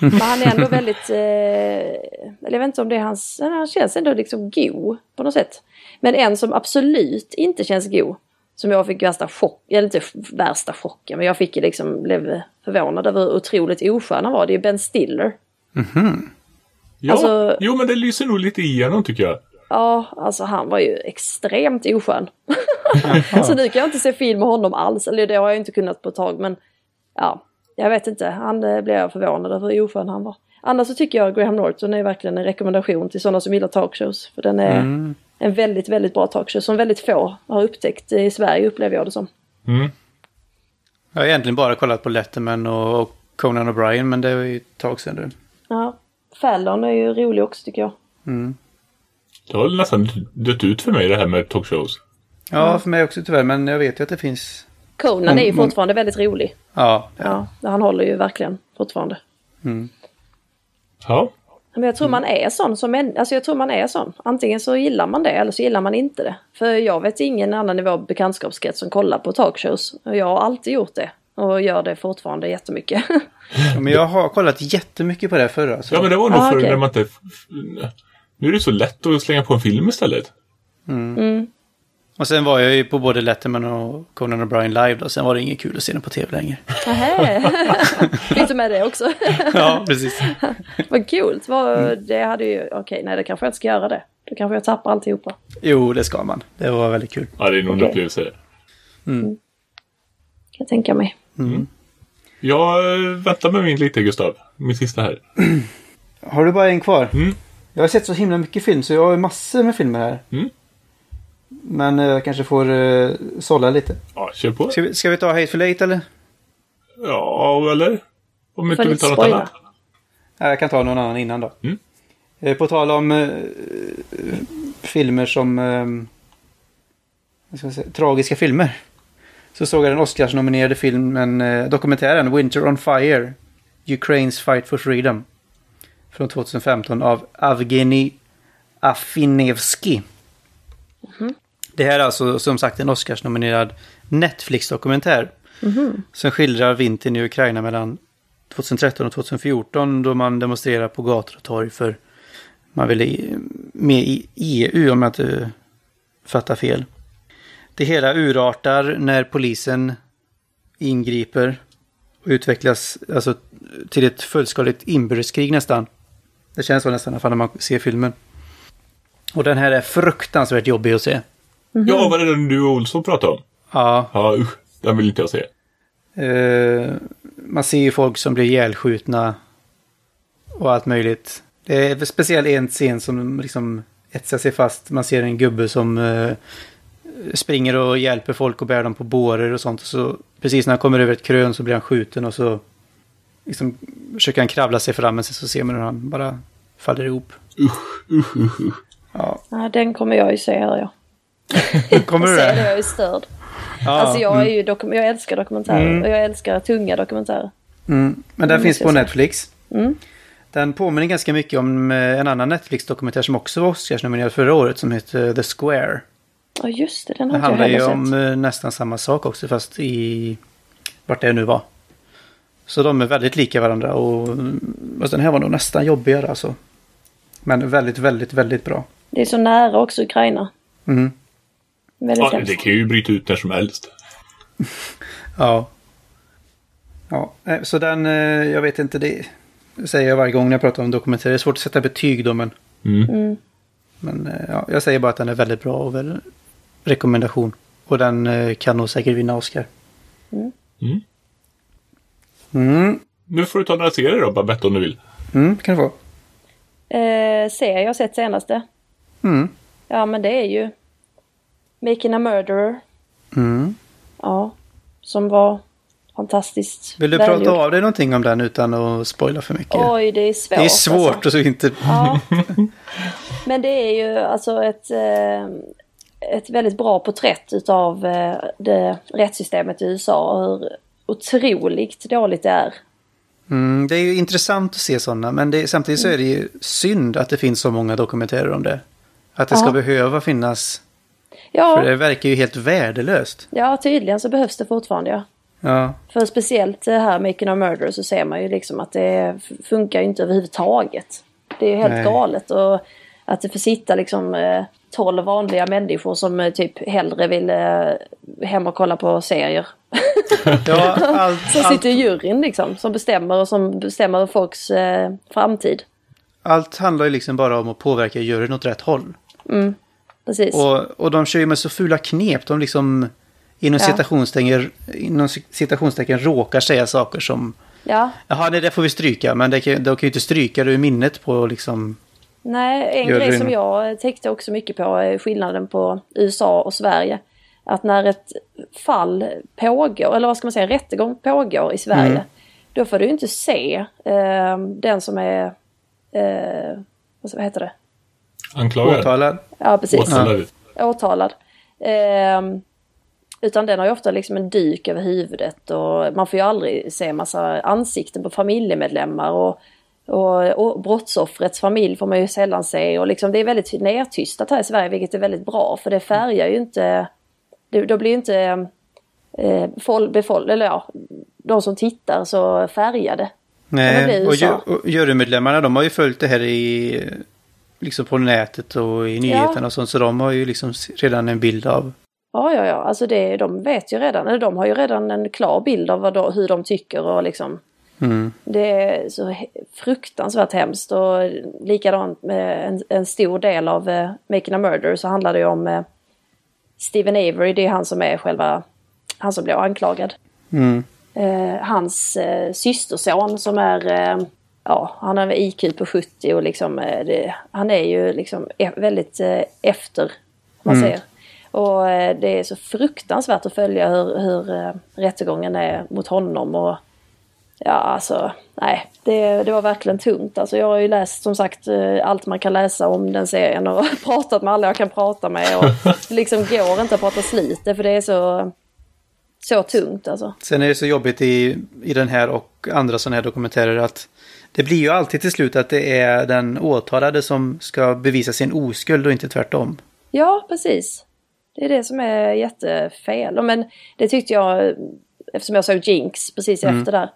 Men han är ändå väldigt, eh, eller jag vet inte om det är hans, han känns ändå liksom go på något sätt. Men en som absolut inte känns go, som jag fick värsta chock, eller inte värsta chocken, men jag fick liksom, blev förvånad över hur otroligt oskön han var, det är Ben Stiller. Ja, Alltså- jo, men det lyser nog lite igenom tycker jag. Ja, alltså han var ju extremt oskön. så nu kan jag inte se film med honom alls, eller det har jag inte kunnat på ett tag, men ja, jag vet inte, han eh, blev jag förvånad över hur oskön han var. Annars så tycker jag Graham Norton är verkligen en rekommendation till sådana som gillar talkshows. För den är en väldigt, väldigt bra talkshow som väldigt få har upptäckt i Sverige upplever jag det som. Mm. Jag har egentligen bara kollat på Letterman och, och Conan O'Brien men det var ju ett tag sedan nu. Ja, Fallon är ju rolig också tycker jag. Det har nästan dött ut för mig det här med talkshows. Ja, för mig också tyvärr men jag vet ju att det finns. Conan är ju Mm, fortfarande väldigt rolig. Ja, ja. Ja, han håller ju verkligen fortfarande. Ja, Men jag tror man är sån som alltså jag tror man är sån. Antingen så gillar man det eller så gillar man inte det. För jag vet ingen annan i vår bekantskapskrets som kollar på talkshows. Och jag har alltid gjort det. Och gör det fortfarande jättemycket. Men jag har kollat jättemycket på det förra. Så. ja men det var nog Ah, förr okej. när man inte... Nu är det så lätt att slänga på en film istället. Och sen var jag ju på både Letterman och Conan O'Brien live då. Sen var det inget kul att se den på tv längre. Nähä. Fick du med det också? Ja, precis. Vad Mm. Det hade ju, okej, nej det kanske jag inte ska göra det. Då kanske jag tappar alltihopa. Jo, det ska man. Det var väldigt kul. Ja, det är nog en upplevelse. Kan jag tänka mig. Jag eh, väntar med min lite, Gustav. Min sista här. Har du bara en kvar? Mm. Jag har sett så himla mycket film så jag har ju massor med filmer här. Mm. Men eh, jag kanske får uh, sålla lite. Ja, kör på. Ska vi, ska vi ta Hateful Eight eller? Ja, eller? Om inte vill lite ta något annat. Nej, jag kan ta någon annan innan då. Mm. Eh, På tal om eh, filmer som... eh, vad ska jag säga, tragiska filmer. Så såg jag den Oscars-nominerade filmen, eh, dokumentären Winter on Fire. Ukraines Fight for Freedom. Från 2015 av Avgeni Afinevski. Det här är alltså som sagt en Oscars-nominerad Netflix-dokumentär. Som skildrar vintern i Ukraina mellan 2013 och 2014 då man demonstrerar på gator och torg för man ville med i EU om jag inte fattar fel. Det hela urartar när polisen ingriper och utvecklas alltså, till ett fullskaligt inbördeskrig nästan. Det känns så nästan i alla fall när man ser filmen. Och den här är fruktansvärt jobbig att se. Ja, vad är det den du och Olsson pratade om? Ja, Ja, usch. Den vill inte jag se. Eh, man ser ju folk som blir ihjälskjutna och allt möjligt. Det är speciellt en scen som liksom etsar sig fast. Man ser en gubbe som eh, springer och hjälper folk och bär dem på bårer och sånt. Och så precis när han kommer över ett krön så blir han skjuten och så liksom försöker han kravla sig fram men sen så ser man hur han bara faller ihop. Ja, Ja, den kommer jag ju se, hör jag. Kommer du ser det, det? jag är störd. Ja, alltså jag, är ju dokum- jag älskar dokumentärer och jag älskar tunga dokumentärer. Mm, men den Mm, finns på. Netflix. Mm. Den påminner ganska mycket om eh, en annan Netflix-dokumentär som också var Oscarsnominerad förra året som heter The Square. Ja just det, den Det har jag handlar ju om sett. eh, nästan samma sak också fast i vart det nu var. Så de är väldigt lika varandra och mm, fast den här var nog nästan jobbigare alltså. Men väldigt, väldigt, väldigt bra. Det är så nära också Ukraina. Mm. Väldigt Ja, hemskt. det kan ju bryta ut när som helst. Ja. Ja, eh, så den, eh, jag vet inte, det säger jag varje gång när jag pratar om dokumentärer. Det är svårt att sätta betyg då men, Mm. Mm. men eh, ja, jag säger bara att den är väldigt bra och väl rekommendation. Och den kan nog säkert vinna Oscar. Mm. Mm, Nu får du ta några serier då, Babette, om du vill. mm kan du få. Eh, serie jag har sett senaste. Mm. Ja men det är ju Making a Murderer. Mm. Ja. Som var fantastiskt Vill du välgjord. prata av dig någonting om den utan att spoila för mycket? Oj, det är svårt. det är svårt Alltså. och så inte... Ja. Men det är ju alltså ett, eh, ett väldigt bra porträtt utav eh, det rättssystemet i USA och hur otroligt dåligt det är. Mm, det är ju intressant att se sådana men det, samtidigt så är det ju synd att det finns så många dokumentärer om det. Att det ska Ja. behöva finnas. Ja, För det verkar ju helt värdelöst. ja, tydligen så behövs det fortfarande ja. Ja, För speciellt här Making a Murder så ser man ju liksom att det funkar ju inte överhuvudtaget. Det är ju helt Nej. galet och att det får sitta liksom eh, 12 vanliga människor som eh, typ hellre vill eh, hem och kolla på serier. ja allt, allt, sitter i juryn liksom, som bestämmer och som bestämmer folks eh, framtid. allt handlar ju liksom bara om att påverka juryn åt rätt håll. Precis. Och, och de kör ju med så fula knep. De liksom inom, Ja. citationstecken, inom citationstecken råkar säga saker som Ja, Jaha, nej, det får vi stryka. Men det kan, de kan ju inte stryka det ur minnet på liksom... nej, en grej som jag tänkte också mycket på är skillnaden på USA och Sverige. Att när ett fall pågår, eller vad ska man säga, rättegång pågår i Sverige. Mm. Då får du inte se eh, den som är, eh, vad heter det? Anklagad. Åtalad. Ja, precis. Åtalad. åtalad. Ehm, utan den har ju ofta liksom en dyk över huvudet och man får ju aldrig se massa ansikten på familjemedlemmar och, och, och brottsoffrets familj får man ju sällan se och liksom det är väldigt nedtystat här i Sverige vilket är väldigt bra för det färgar ju inte, det, då blir ju inte eh, folk, befol, eller ja, de som tittar så färgade. Nej, och, ju, och jurymedlemmarna de har ju följt det här i... Liksom på nätet och i nyheterna och sånt. Så de har ju liksom redan en bild av Ja, ja, ja. Alltså det, de vet ju redan, eller de har ju redan en klar bild av vad då, hur de tycker och liksom. Det är så fruktansvärt hemskt och likadant med en, en stor del av eh, Making a Murder så handlar det ju om eh, Stephen Avery, det är han som är själva, han som blir anklagad. Eh, hans eh, systerson som är, eh, ja, han har IQ på 70 och liksom, eh, det, han är ju liksom e- väldigt eh, efter, man säger. Och eh, det är så fruktansvärt att följa hur, hur eh, rättegången är mot honom och ja, alltså, nej, det, det var verkligen tungt. Alltså jag har ju läst som sagt eh, allt man kan läsa om den serien och pratat med alla jag kan prata med och det liksom går inte att prata det, för det är så, så tungt alltså. Sen är det så jobbigt i, i den här och andra sådana här dokumentärer att det blir ju alltid till slut att det är den åtalade som ska bevisa sin oskuld och inte tvärtom. Ja, precis. Det är det som är jättefel. Men det tyckte jag, eftersom jag såg Jinx precis efter där.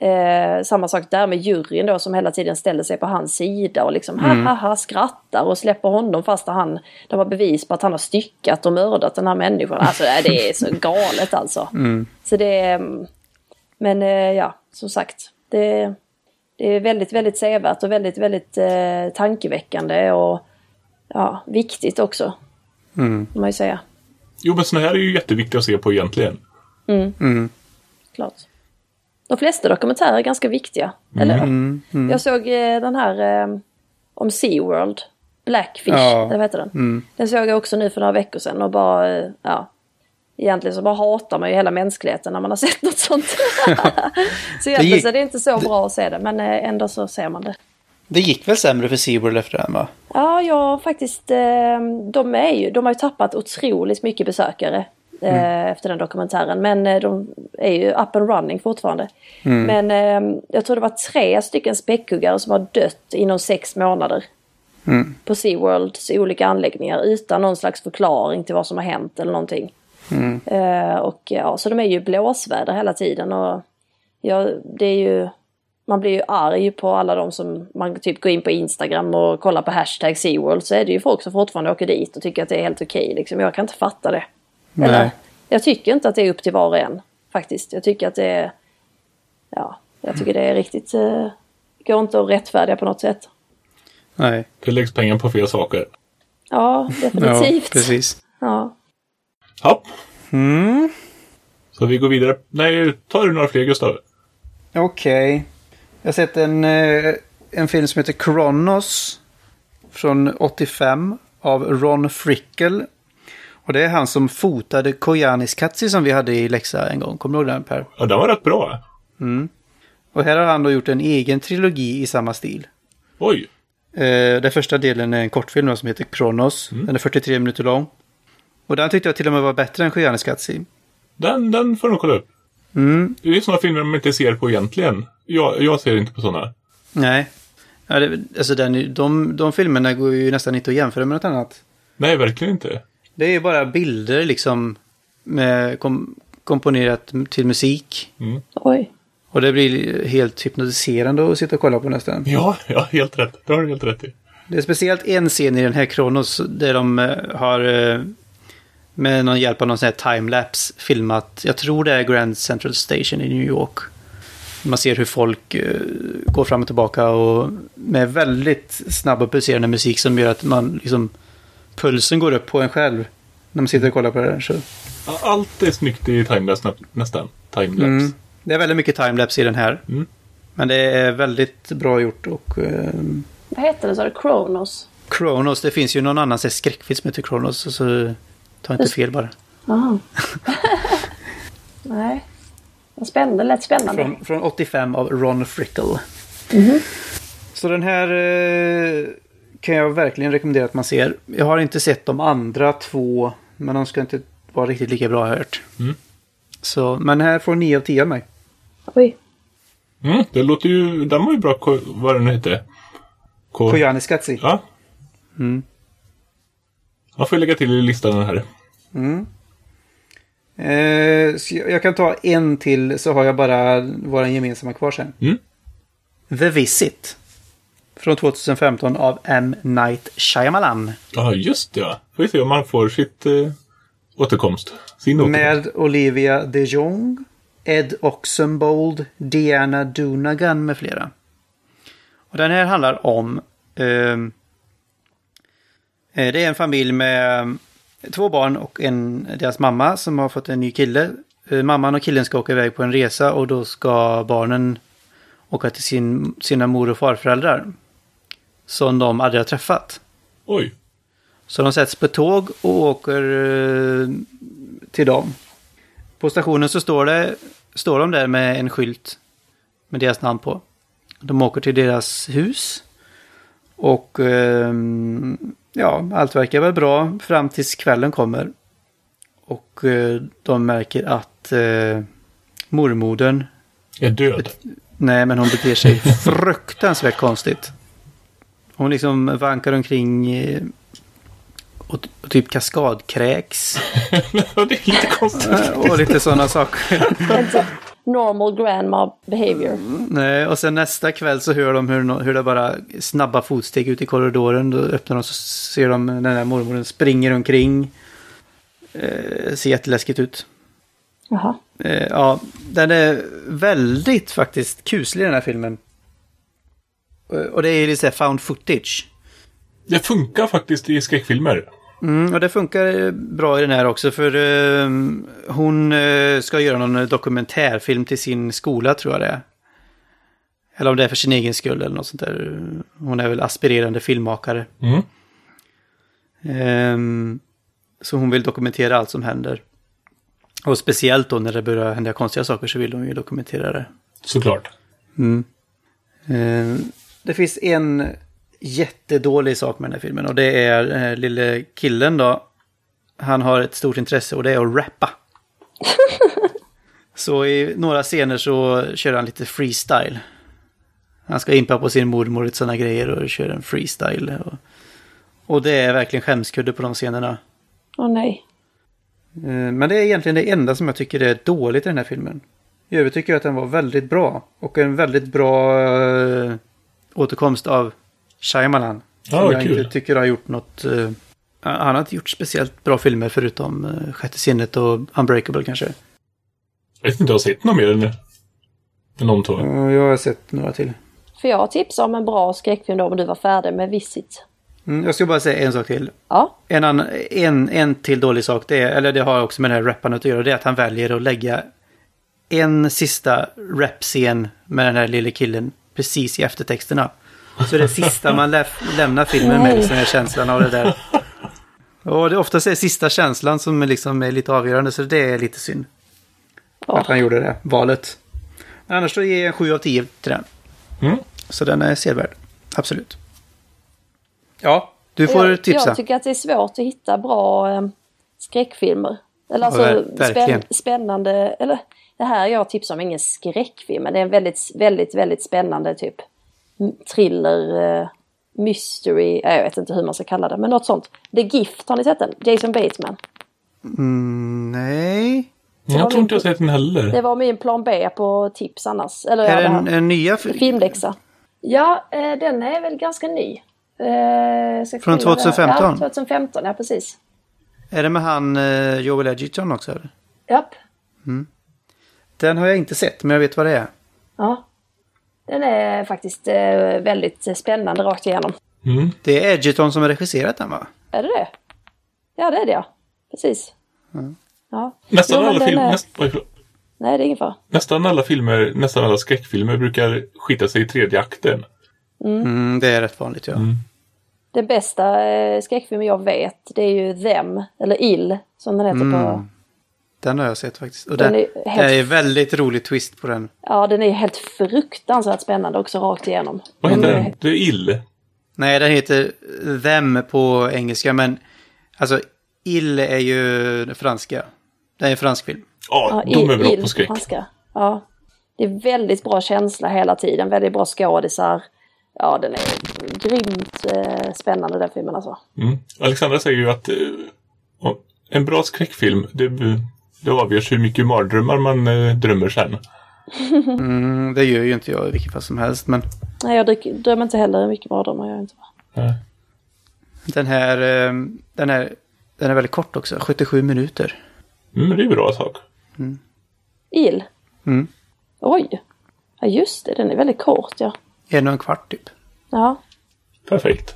Eh, samma sak där med juryn då som hela tiden ställer sig på hans sida och liksom ha ha ha skrattar och släpper honom fast han, de har bevis på att han har styckat och mördat den här människan. Alltså det är så galet alltså. Så det är, mm, men eh, ja, som sagt. Det, det är väldigt, väldigt sevärt och väldigt, väldigt eh, tankeväckande och ja, viktigt också. Mm. Man ju säga. Jo, men såna här är ju jätteviktiga att se på egentligen. Klart. De flesta dokumentärer är ganska viktiga. Eller hur? Jag såg eh, den här eh, om SeaWorld. Blackfish, Ja. eller vad heter den? Den såg jag också nu för några veckor sedan och bara, eh, ja. Egentligen så bara hatar man ju hela mänskligheten när man har sett något sånt. så egentligen så är det inte så bra att se det, men eh, ändå så ser man det. Det gick väl sämre för SeaWorld efter den va? Ja, ja faktiskt. Eh, de, är ju, de har ju tappat otroligt mycket besökare eh, efter den dokumentären. Men de är ju up and running fortfarande. Men eh, jag tror det var tre stycken späckhuggare som har dött inom sex månader. På SeaWorlds olika anläggningar utan någon slags förklaring till vad som har hänt eller någonting. Eh, och ja, så de är ju blåsväder hela tiden. Och ja, det är ju man blir ju arg på alla de som man typ går in på Instagram och kollar på hashtag SeaWorld så är det ju folk som fortfarande åker dit och tycker att det är helt okej. liksom. Jag kan inte fatta det. Eller, Nej. jag tycker inte att det är upp till var och en faktiskt. Jag tycker att det är, ja, jag tycker det är riktigt, eh, går inte att rättfärdiga på något sätt. Nej. Det läggs pengar på fel saker. Ja, Ja, definitivt. precis. Ja. Ja, Mm. så vi går vidare. Nej, tar du några fler Gustav? Okej. Jag har sett en, eh, en film som heter Kronos. Från 85 av Ron Frickel. Och det är han som fotade Koyanis Katsi som vi hade i Lexa en gång. Kommer du ihåg den Per? Ja, den var rätt bra. Och här har han då gjort en egen trilogi i samma stil. Oj. Eh, den första delen är en kortfilm som heter Kronos. Den är 43 minuter lång. Och den tyckte jag till och med var bättre än Koyanis Katsi. Den, den får du kolla upp. Mm. Det är sådana filmer man inte ser på egentligen. Jag, jag ser inte på sådana. Nej. Ja, det, alltså den, de, de filmerna går ju nästan inte att jämföra med något annat. Nej, verkligen inte. Det är ju bara bilder liksom med kom, komponerat till musik. Oj. Och det blir helt hypnotiserande att sitta och kolla på nästan. Ja, ja, helt rätt. Det har du helt rätt i. Det är speciellt en scen i den här Kronos där de eh, har eh, med någon hjälp av någon sån här timelapse filmat, jag tror det är Grand Central Station i New York. Man ser hur folk eh, går fram och tillbaka och med väldigt snabb och pulserande musik som gör att man liksom pulsen går upp på en själv när man sitter och kollar på det där. Så. Allt är snyggt i timelapse nä- nästan. Timelapse. Mm. Det är väldigt mycket timelapse i den här. Mm. Men det är väldigt bra gjort och eh, Vad heter? Så är det Kronos? Kronos, det finns ju någon annan skräckfilm som heter Kronos. Så ta inte fel bara. Jaha. Nej. Vad spännande, lätt spännande. Från, från 85 av Ron Frickel. Så den här eh, kan jag verkligen rekommendera att man ser. Jag har inte sett de andra två, men de ska inte vara riktigt lika bra har jag hört. Mm. Så, men här får 9 av 10 av mig. Oj. Mm, det låter ju... Den var ju bra. Vad den hette? Ko- Koyani Skatsi. Ja. Mm. Jag får lägga till i listan den här. Eh, så jag kan ta en till så har jag bara våra gemensamma kvar sen. Mm. The Visit. Från 2015 av M. Night Shyamalan. Ja, just det. Ja. Får vi se om man får sitt, eh, återkomst. Sin återkomst. Med Olivia de Jong, Ed Oxenbould, Diana Dunagan med flera. Och den här handlar om... ehm, eh, det är en familj med eh, två barn och en, deras mamma som har fått en ny kille. Eh, mamman och killen ska åka iväg på en resa och då ska barnen åka till sin, sina mor och farföräldrar. Som de aldrig har träffat. Oj. Så de sätts på tåg och åker eh, till dem. På stationen så står, det, står de där med en skylt med deras namn på. De åker till deras hus. Och ehm, ja, allt verkar väl bra fram tills kvällen kommer. Och eh, de märker att eh, mormodern, Är död. nej men hon beter sig fruktansvärt konstigt. Hon liksom vankar omkring eh, och, och typ kaskadkräks. det är lite konstigt. Eh, Och lite sådana saker. Normal grandma behavior. Nej, och sen nästa kväll så hör de hur, hur det bara snabba fotsteg ut i korridoren. Då öppnar de så ser de den där mormoren springer omkring. Eh, ser jätteläskigt ut. Jaha. Eh, ja, den är väldigt faktiskt kuslig den här filmen. Eh, Och det är lite så här found footage. Det funkar faktiskt i skräckfilmer. Mm, och det funkar eh, bra i den här också för eh, hon eh, ska göra någon dokumentärfilm till sin skola tror jag det är. Eller om det är för sin egen skull eller något sånt där. Hon är väl aspirerande filmmakare. Mm. Ehm, så hon vill dokumentera allt som händer. Och speciellt då när det börjar hända konstiga saker så vill hon ju dokumentera det. Såklart. Eh, Det finns en jättedålig sak med den här filmen och det är här lille killen då. Han har ett stort intresse och det är att rappa. så i några scener så kör han lite freestyle. Han ska impa på sin mormor och sådana grejer och kör en freestyle. Och, och det är verkligen skämskudde på de scenerna. Åh nej. Eh, Men det är egentligen det enda som jag tycker är dåligt i den här filmen. I övrigt tycker jag att den var väldigt bra. Och en väldigt bra eh, återkomst av Shyamalan. Som Ja, jag kul. inte tycker har gjort något... eh, han har inte gjort speciellt bra filmer förutom uh, Sjätte sinnet och Unbreakable kanske. Jag vet inte, jag har sett något mer än, än de två. Eh, jag har sett några till. För jag tipsar om en bra skräckfilm då om du var färdig med Visit. Mm, jag ska bara säga en sak till. Ja. En, annan, en, en till dålig sak, det är, eller det har också med det här rappandet att göra, det är att han väljer att lägga en sista rapscen med den här lille killen precis i eftertexterna. Så det sista man lä lämnar filmen med liksom är känslan av det där. Och det är oftast är sista känslan som är liksom är lite avgörande, så det är lite synd. Ja. Att han gjorde det valet. Men annars så ger jag en 7 av 10 till den. Mm. Så den är sevärd. Absolut. Ja, du får jag, tipsa. Jag tycker att det är svårt att hitta bra eh, skräckfilmer. Eller alltså verkligen. spänn, spännande, eller det här jag tipsar om är ingen skräckfilm, men det är en väldigt, väldigt, väldigt spännande typ thriller, eh, mystery, eh, jag vet inte hur man ska kalla det, men något sånt. The Gift, har ni sett den? Jason Bateman. Mm, nej. Jag tror inte jag sett den heller. Det var min plan B på tips annars. Eller Är ja, en, en nya fi- filmläxa. Ja, eh, den är väl ganska ny. Eh, Från kolla där. 2015? Ja, 2015, ja precis. Är det med han eh, Joel Edgerton också? Japp. Den har jag inte sett, men jag vet vad det är. Ja. Den är faktiskt eh, väldigt spännande rakt igenom. Mm. Det är Edgerton som har regisserat den va? Är det det? Ja, det är det ja. Precis. Ja. Nästan, Jo, alla den film, är-. Nej, det är ingen fara. nästan alla filmer, nästan alla skräckfilmer brukar skita sig i tredje akten. Mm, det är rätt vanligt ja. Den bästa eh, skräckfilmen jag vet, det är ju Them, eller Ill, som den heter på... Den har jag sett faktiskt. Och Den det, är det helt- är väldigt rolig twist på den. Ja, den är helt fruktansvärt spännande också rakt igenom. Vad heter Den den? Det är Ill. Nej, den heter Them på engelska, men alltså Ill är ju det franska. Det är en fransk film. Ja, Ja, de är bra på skräck. franska. Ja. Det är väldigt bra känsla hela tiden, väldigt bra skådisar. Ja, den är grymt eh, spännande den filmen alltså. Mm. Alexandra säger ju att eh, en bra skräckfilm, det, det avgörs hur mycket mardrömmar man eh, drömmer sen. Mm, det gör ju inte jag i vilket fall som helst, men Nej, jag drömmer inte heller mycket mardrömmar, jag gör inte. Nej. den här, eh, den här Den är väldigt kort också, 77 minuter. Mm, men det är bra sak. Il. Mm. Oj. Ja just det, den är väldigt kort ja. En och en kvart typ. Ja. Perfekt.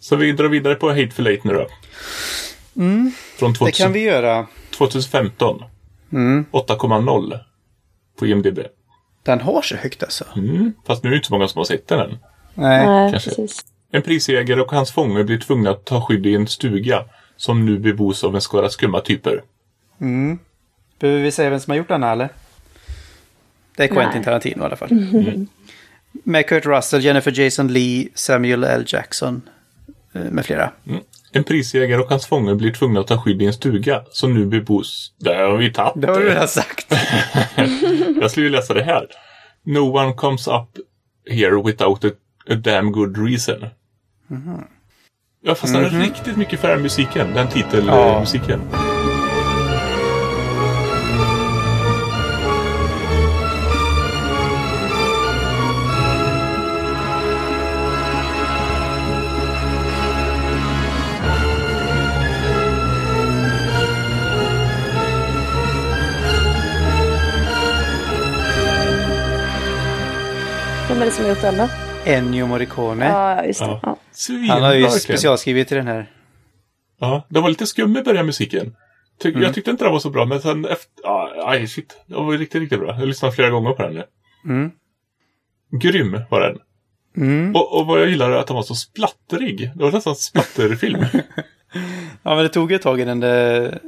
Så vi drar vidare på Hateful Eight nu då. Från Det kan 2000, vi göra. 2015. Mm. 8,0 på IMDB. Den har så högt alltså. Mm. Fast nu är det inte så många som har sett den än. Nej. Nej, kanske. precis. En prisägare och hans fånge blir tvungna att ta skydd i en stuga som nu bebos av en skara skumma typer. Behöver vi säga vem som har gjort den här, eller? Det är Quentin Nej. Tarantino i alla fall. Med Kurt Russell, Jennifer Jason Lee, Samuel L. Jackson eh, med flera. Mm. En prisägare och hans fånge blir tvungna att ta skydd i en stuga som nu bebos... Där har vi tagit Det har du redan sagt. Jag skulle läsa det här. No one comes up here without a, a damn good reason. Jag fastnade riktigt mycket för den musiken. Den titelmusiken. Vem är det som har gjort den då? Ennio Morricone. Ja, just det. Ja. Han har ju specialskrivit till den här. Ja, den var lite skum i början musiken. Ty- Mm. Jag tyckte inte den var så bra, men sen efter... Aj, shit. Den var riktigt, riktigt bra. Jag lyssnade flera gånger på den nu. Mm. Grym var den. Mm. Och, och vad jag gillade är att den var så splatterig. Det var nästan en splatterfilm. Ja, men det tog ett tag innan det...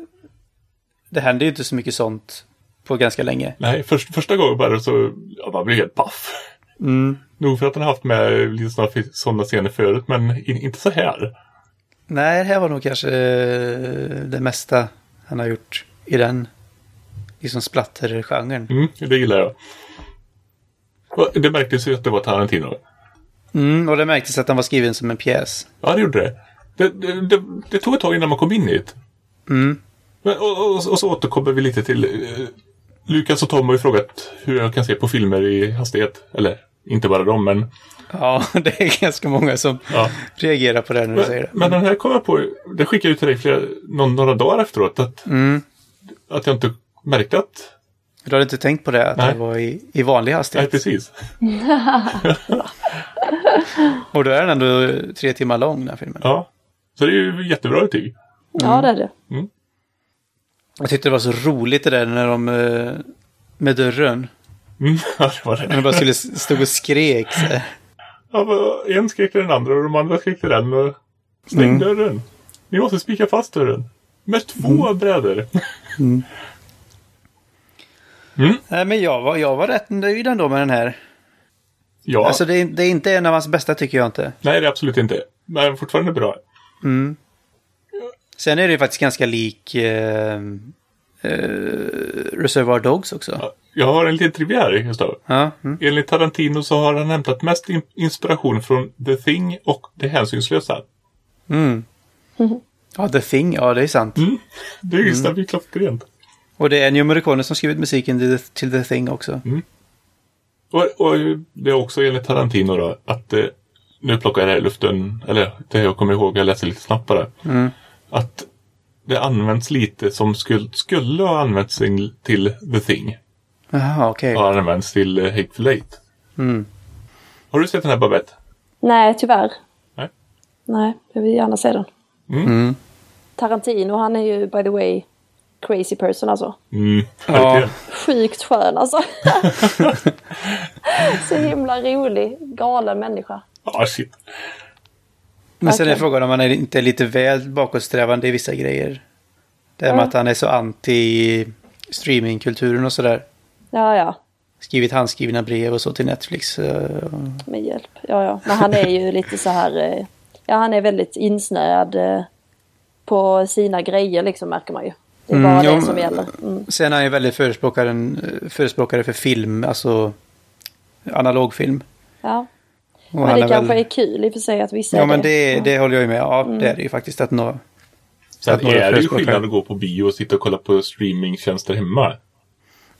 Det hände ju inte så mycket sånt på ganska länge. Nej, först, första gången bara så... Ja, man blev helt paff. Mm. Nog för att den har haft med lite sådana, sådana scener förut, men in, inte så här. Nej, det här var nog kanske eh, det mesta han har gjort i den liksom splatter-genren. Mm, det gillar jag. Och Det märktes ju att det var Tarantino. Mm, och det märktes att den var skriven som en pjäs. Ja, det gjorde det. Det, det, det, det tog ett tag innan man kom in hit. Mm. Men, och, och, och så återkommer vi lite till... Eh, Lukas och Tom har ju frågat hur jag kan se på filmer i hastighet. Eller, inte bara dem, men... Ja, det är ganska många som Ja. reagerar på det när du säger Men, det. men den här kom jag på... Det skickade jag ju till dig flera, någon, några dagar efteråt. Att, Mm. att jag inte märkte att... Du hade inte tänkt på det, att Nej. det var i, i vanlig Nej, hastighet? precis. Och då är den ändå tre timmar lång, den här filmen. Ja. Så det är ju jättebra betyg. ja, det är det. Jag tyckte det var så roligt det där när de... eh, Med dörren. Mm, ja, det var det. de bara skulle stå och skrek. så. Ja, men en skrek till den andra och de andra skrek till den. Och stäng Mm. dörren. Ni måste spika fast dörren. Med två Mm. brädor. Nej, men jag var, jag var rätt nöjd ändå med den här. Ja, Alltså det är, det är inte en av hans bästa tycker jag inte. nej det är absolut inte. Men fortfarande bra. Sen är det ju faktiskt ganska lik eh, eh, Reservoir Dogs också. Ja, Jag har en liten trivia här, Gustav. Ja, mm. Enligt Tarantino så har han hämtat mest in- inspiration från The Thing och Det hänsynslösa. Mm. ja The Thing, ja det är sant. Mm. Det är ju mm. klockrent. Och det är Ennio Morricone som skrivit musiken till The, Thing också. Och, och det är också enligt Tarantino då att eh, nu plockar jag det här i luften, eller det jag kommer ihåg, jag läser lite snabbt bara. Mm. Att det används lite som skulle, skulle ha använts till- till The Thing. Jaha, okej. Har använts till eh, Hateful Eight. Mm. Har du sett den här Babette? Nej, tyvärr. Nej. Nej, jag vill gärna se den. Mm. Tarantino, han är ju by the way crazy person alltså. Mm, Ja. Sjukt skön alltså. Så himla rolig, galen människa. Ja, shit. Men sen är frågan om han är inte lite väl bakåtsträvande i vissa grejer. Det här med Ja. att han är så anti streamingkulturen och sådär. Ja, ja, Skrivit handskrivna brev och så till Netflix. eh, med hjälp. Ja, ja. Men han är ju lite så här, eh, ja han är väldigt insnöad eh, på sina grejer liksom märker man ju. Det är Mm, bara jo, det som gäller. Mm. Sen är han ju väldigt förespråkare, förespråkare för film, alltså analogfilm. Ja. Och Men det är kanske väl- är kul i och för sig att vissa Ja är men det, Ja. det håller jag ju med. Ja, det är det ju faktiskt att nå. Sen Att några är det ju skillnad att gå på bio och sitta och kolla på streamingtjänster hemma.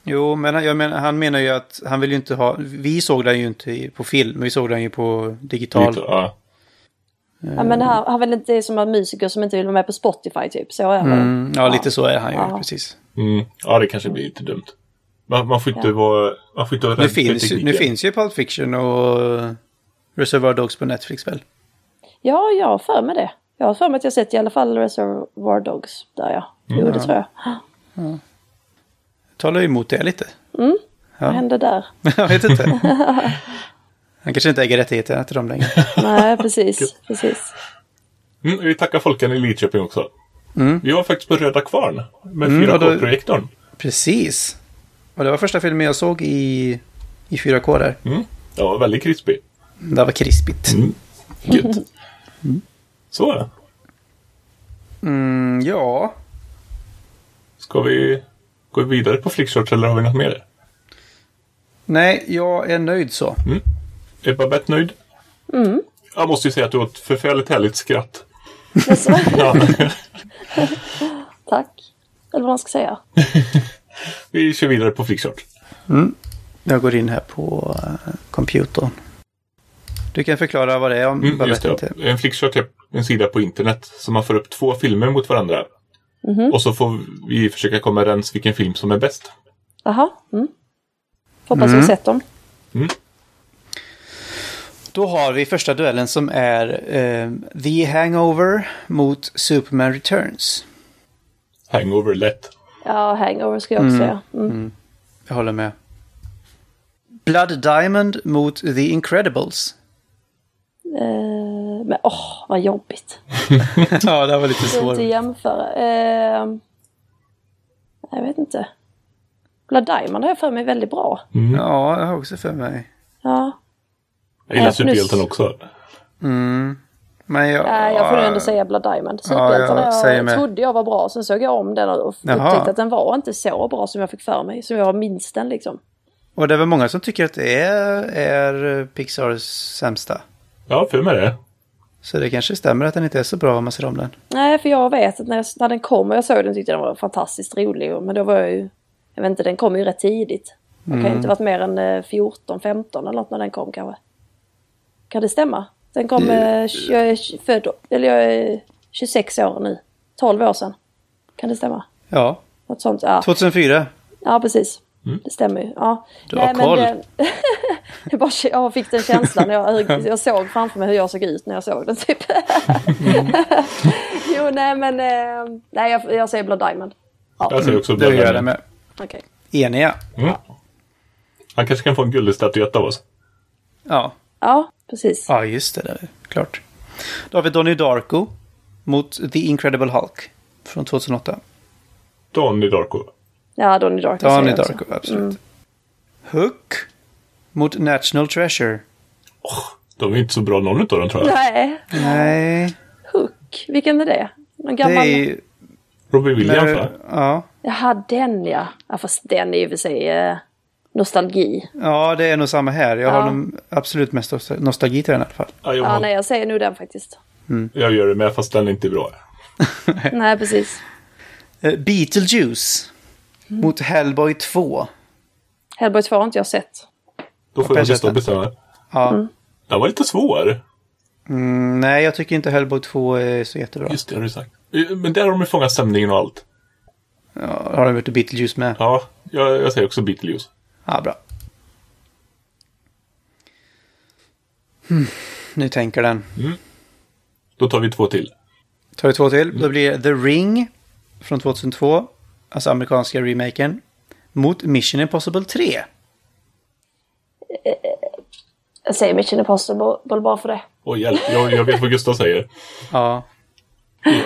Jo, men han- jag menar, han menar ju att han vill ju inte ha... Vi såg den ju inte på film, vi såg den ju på digital. Lite, ja. Ja, men han, han väl inte är som en musiker som inte vill vara med på Spotify typ. Så är. Mm, ja, lite så är han ju, Ja. precis. Mm. Ja, det kanske blir lite dumt. Man, man får inte vara... Man får inte vara Nu finns, ju- nu finns ju Pulp Fiction och Reservoir Dogs på Netflix väl? Ja, jag har för mig det. Jag har för mig att jag sett i alla fall Reservoir Dogs där ja. Jo, det tror jag. Talar ju emot det lite. Vad hände där? jag vet inte. Han kanske inte äger rättigheterna till dem längre. Nej, precis. precis. Mm, vi tackar folken i Lidköping också. Vi var faktiskt på Röda Kvarn med Mm, och då- 4K-projektorn. Precis. Och det var första filmen jag såg i, i 4K där. Mm. Det var väldigt krispig. Det var krispigt. Mm. Gött. Så, Mm, ja. ska vi gå vidare på flickshorts eller har vi något mer? Nej, jag är nöjd så. Är Babette nöjd? Mm. Jag måste ju säga att du har ett förfärligt härligt skratt. Ja. tack. Eller vad man ska säga. vi kör vidare på flickshorts. Jag går in här på uh, computern. Du kan förklara vad det är om Mm, just det. inte... En flickshort är en sida på internet som man får upp två filmer mot varandra. Och så får vi försöka komma överens vilken film som är bäst. Jaha. Mm. Hoppas jag har sett dem. Då har vi första duellen som är eh, The Hangover mot Superman Returns. Hangover lätt. Ja, Hangover ska jag också säga. Mm. Jag håller med. Blood Diamond mot The Incredibles. Eh, men åh, vad jobbigt. ja, det var lite Det går inte svårt. jämföra. Eh, jag vet inte. Blood Diamond har jag för mig väldigt bra. Ja, jag har också för mig. Ja. Jag gillar Ja, plus- superhjälten också. Men jag... Nej, jag får nog ändå säga Blood Diamond. Superhjältarna jag säger jag med. trodde jag var bra. Sen såg jag om den och Jaha. upptäckte att den var inte så bra som jag fick för mig. Som jag minns den liksom. Och det är väl många som tycker att det är, är Pixars sämsta. Ja, för mig det. Så det kanske stämmer att den inte är så bra om man ser om den. Nej, för jag vet att när, jag, när den kom och jag såg den tyckte jag den var fantastiskt rolig. Men då var jag ju... Jag vet inte, den kom ju rätt tidigt. Jag kan ju inte varit mer än eh, 14, 15 eller något när den kom kanske. Kan det stämma? Den kom... eh, tj- Jag är född... Eller jag är 26 år nu. 12 år sedan. Kan det stämma? Ja, Något sånt. Ja, 2004. ja precis. Det stämmer ju. Ja. Du har koll. det- jag, bara, jag fick den känslan. Jag, jag såg framför mig hur jag såg ut när jag såg den typ. jo, nej men... Eh, nej, jag, jag säger Blood Diamond. Jag säger också Blood gör det Diamond. med. Okej. Eniga. Mm. Han kanske kan få en gullig statyett av oss. Ja. Ja, precis. ja, just det. det är klart. Då har vi Donnie Darko mot The Incredible Hulk från 2008. Donnie Darko. Ja, Donnie Darko Donnie. Darko, absolut. Hook mot National Treasure. De är inte så bra någon av dem tror jag. Nej, Nej, Hook. Vilken är det? Någon det gammal... är ju... Robin Williams va? Ja. Jaha, den ja. ja. Fast den är ju för sig eh, nostalgi. ja, det är nog samma här. Jag har Ja. nog absolut mest nostalgi till den i alla fall. Ja, jag, Ja, nej, jag säger nog den faktiskt. jag gör det med fast den är inte bra. nej, precis. Eh, Beetlejuice mot Hellboy 2. Hellboy 2 har inte jag sett. Då får Jag sett bestämma. Ja. Den var lite svår. Mm, nej, jag tycker inte Hellboy 2 är så jättebra. Just det, har du sagt. Eh, Men där har de ju fångat stämningen och allt. Ja, har de gjort Beetlejuice med? Ja, jag, jag säger också Beetlejuice. Ja, bra. Hmm, nu tänker den. Då tar vi två till. Tar vi två till. Då blir det The Ring från 2002. Alltså amerikanska remaken. Mot Mission Impossible 3. Jag säger Mission Impossible bara för det. Oj, hjälp. Jag, jag vet vad Gustav säger. Ja,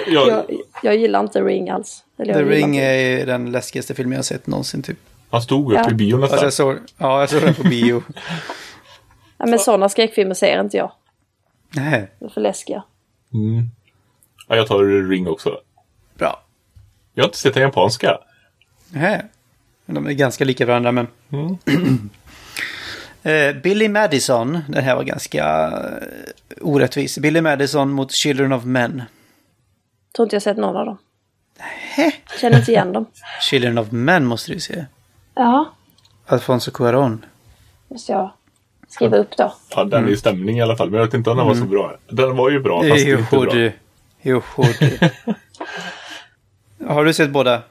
Jag, Jag, jag gillar inte Ring alls. Eller The Ring inte- är den läskigaste filmen jag har sett någonsin typ. han stod upp Ja. i Alltså nästan. jag såg, ja, jag såg den på bio. Ja, men sådana skräckfilmer ser inte jag. Nej, De är för läskiga. Ja, jag tar Ring också. Jag har inte sett den japanska. Nej. De är ganska lika varandra men... Eh, Billy Madison, den här var ganska eh, orättvis. Billy Madison mot Children of Men. Tror inte jag sett någon av dem. Känner inte igen dem. Children of Men måste du se. Ja, Alfonso Cuarón. måste jag skriva upp då. Ja, den är i stämning i alla fall. Men jag vet inte om den var så bra. Den var ju bra fast Jo, inte bra. du. Jo, du. Har du sett båda?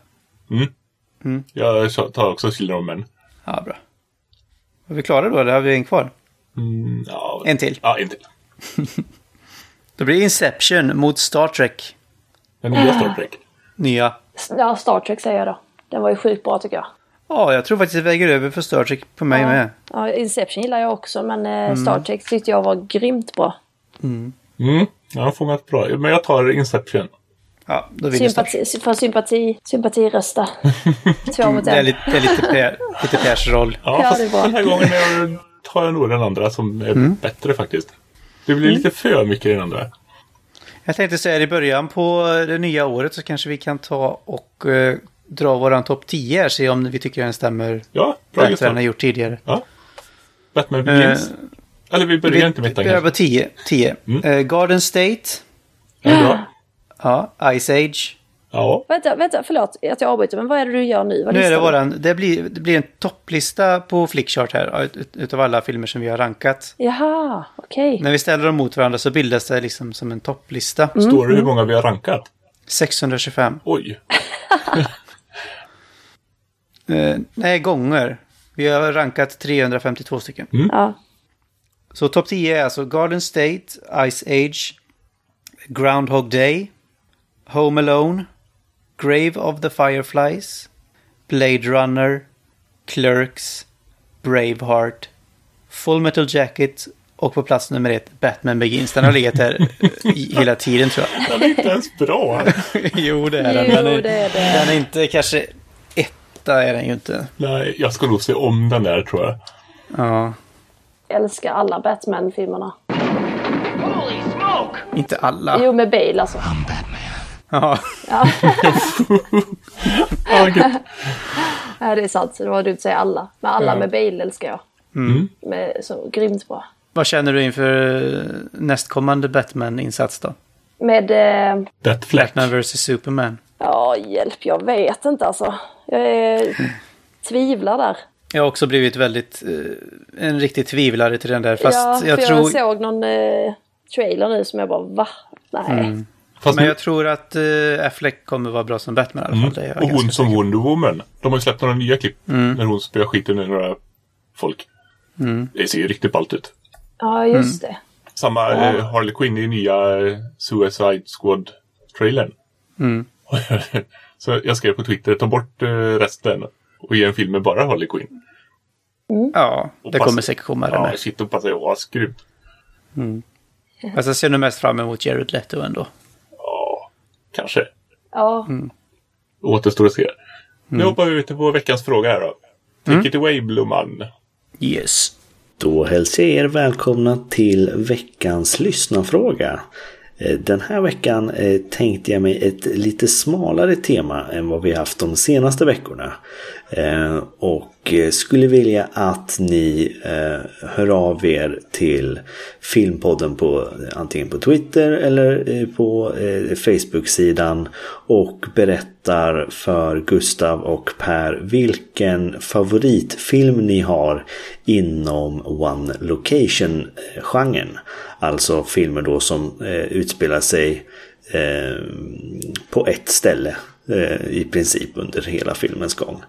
Jag tar också Men. Ja, bra. Är vi klara då? Eller har vi en kvar? Mm, ja, En till. Ja, en till. Då blir det Inception mot Star Trek. Den nya Star Trek. Nya. Ja, Star Trek säger jag då. Den var ju sjukt bra tycker jag. Ja, jag tror faktiskt det väger över för Star Trek på mig med. Ja, Inception gillar jag också men eh, Star Trek tyckte jag var grymt bra. Mm, jag har fångat bra. Men jag tar Inception. Ja, då vinner. Sympati, för sympati, sympatirösta. Två mot Det är en. lite, det är lite, per, lite Pers roll. Ja, Ja, det är bra. den här gången är jag, tar jag nog den andra som är Mm. bättre faktiskt. Det blir lite för mycket i den andra. Jag tänkte säga i början på det nya året så kanske vi kan ta och eh, dra våran topp 10 här. Se om vi tycker den stämmer Ja, bra bättre än den gjort tidigare. Ja. Batman Begins. Eller vi börjar inte med ettan börjar kanske. på 10. 10. Mm. Eh, Garden State. Ja, bra. Ja, Ice Age. Ja. Vänta, vänta, förlåt att jag avbryter men vad är det du gör nu? Vad Nu är det våran, det blir, det blir en topplista på Flickchart här. ut- ut- Utav alla filmer som vi har rankat. Jaha, okej. När vi ställer dem mot varandra så bildas det liksom som en topplista. Mm. Står det hur många vi har rankat? 625. Oj. Eh, nej, gånger. Vi har rankat 352 stycken. Ja. Så topp 10 är alltså Garden State, Ice Age, Groundhog Day, Home Alone, Grave of the Fireflies, Blade Runner, Clerks, Braveheart, Full Metal Jacket och på plats nummer ett Batman Begins. Den har legat i- hela tiden tror jag. Den är inte ens bra. jo, det är den. Jo, Den är, det är det. Den är inte kanske etta är den ju inte. Nej, jag ska nog se om den där tror jag. Ja, Älskar alla Batman-filmerna. inte alla. Jo, med Bale alltså. Ja. Ja. Ja, gött. ja, det är sant. Det var att säga alla. Men alla Ja. med Bale älskar jag. Mm. Med, så grymt bra. Vad känner du inför eh, nästkommande Batman-insats då? Med... Eh, That Flack. Batman vs Superman. ja, hjälp. Jag vet inte alltså. Jag är, tvivlar där. Jag har också blivit väldigt, eh, en riktig tvivlare till den där. Fast ja, för jag jag, tror, såg någon eh, trailer nu som jag bara, va? Nej. Mm. Fast men nu, jag tror att eh, Affleck kommer vara bra som Batman i alla fall. Jag och hon som säker. Wonder Woman. De har ju släppt några nya klipp Mm. när hon spöar skiten ur några folk. Det ser ju riktigt ballt ut. Ja, just det. Samma eh, Harley Quinn i nya eh, Suicide Squad-trailern. Mm. Så jag skrev på Twitter, ta bort resten och ge en film med bara Harley Quinn. Ja, det kommer säkert komma det Ja, med. shit, de passar ju asgrymt. Fast jag ser nog mest fram emot Jared Leto ändå. Kanske. Ja, Mm. Återstår att se. Nu hoppar vi till på veckans fråga här då. Take Mm. it away, Blomman. Yes. Då hälsar jag er välkomna till veckans lyssnarfråga. Eh, Den här veckan eh, tänkte jag mig ett lite smalare tema än vad vi haft de senaste veckorna. Eh, och eh, skulle vilja att ni eh, hör av er till Filmpodden på antingen på Twitter eller på Facebook-sidan och berättar för Gustav och Per vilken favoritfilm ni har inom One Location-genren. Alltså filmer då som utspelar sig på ett ställe i princip under hela filmens gång.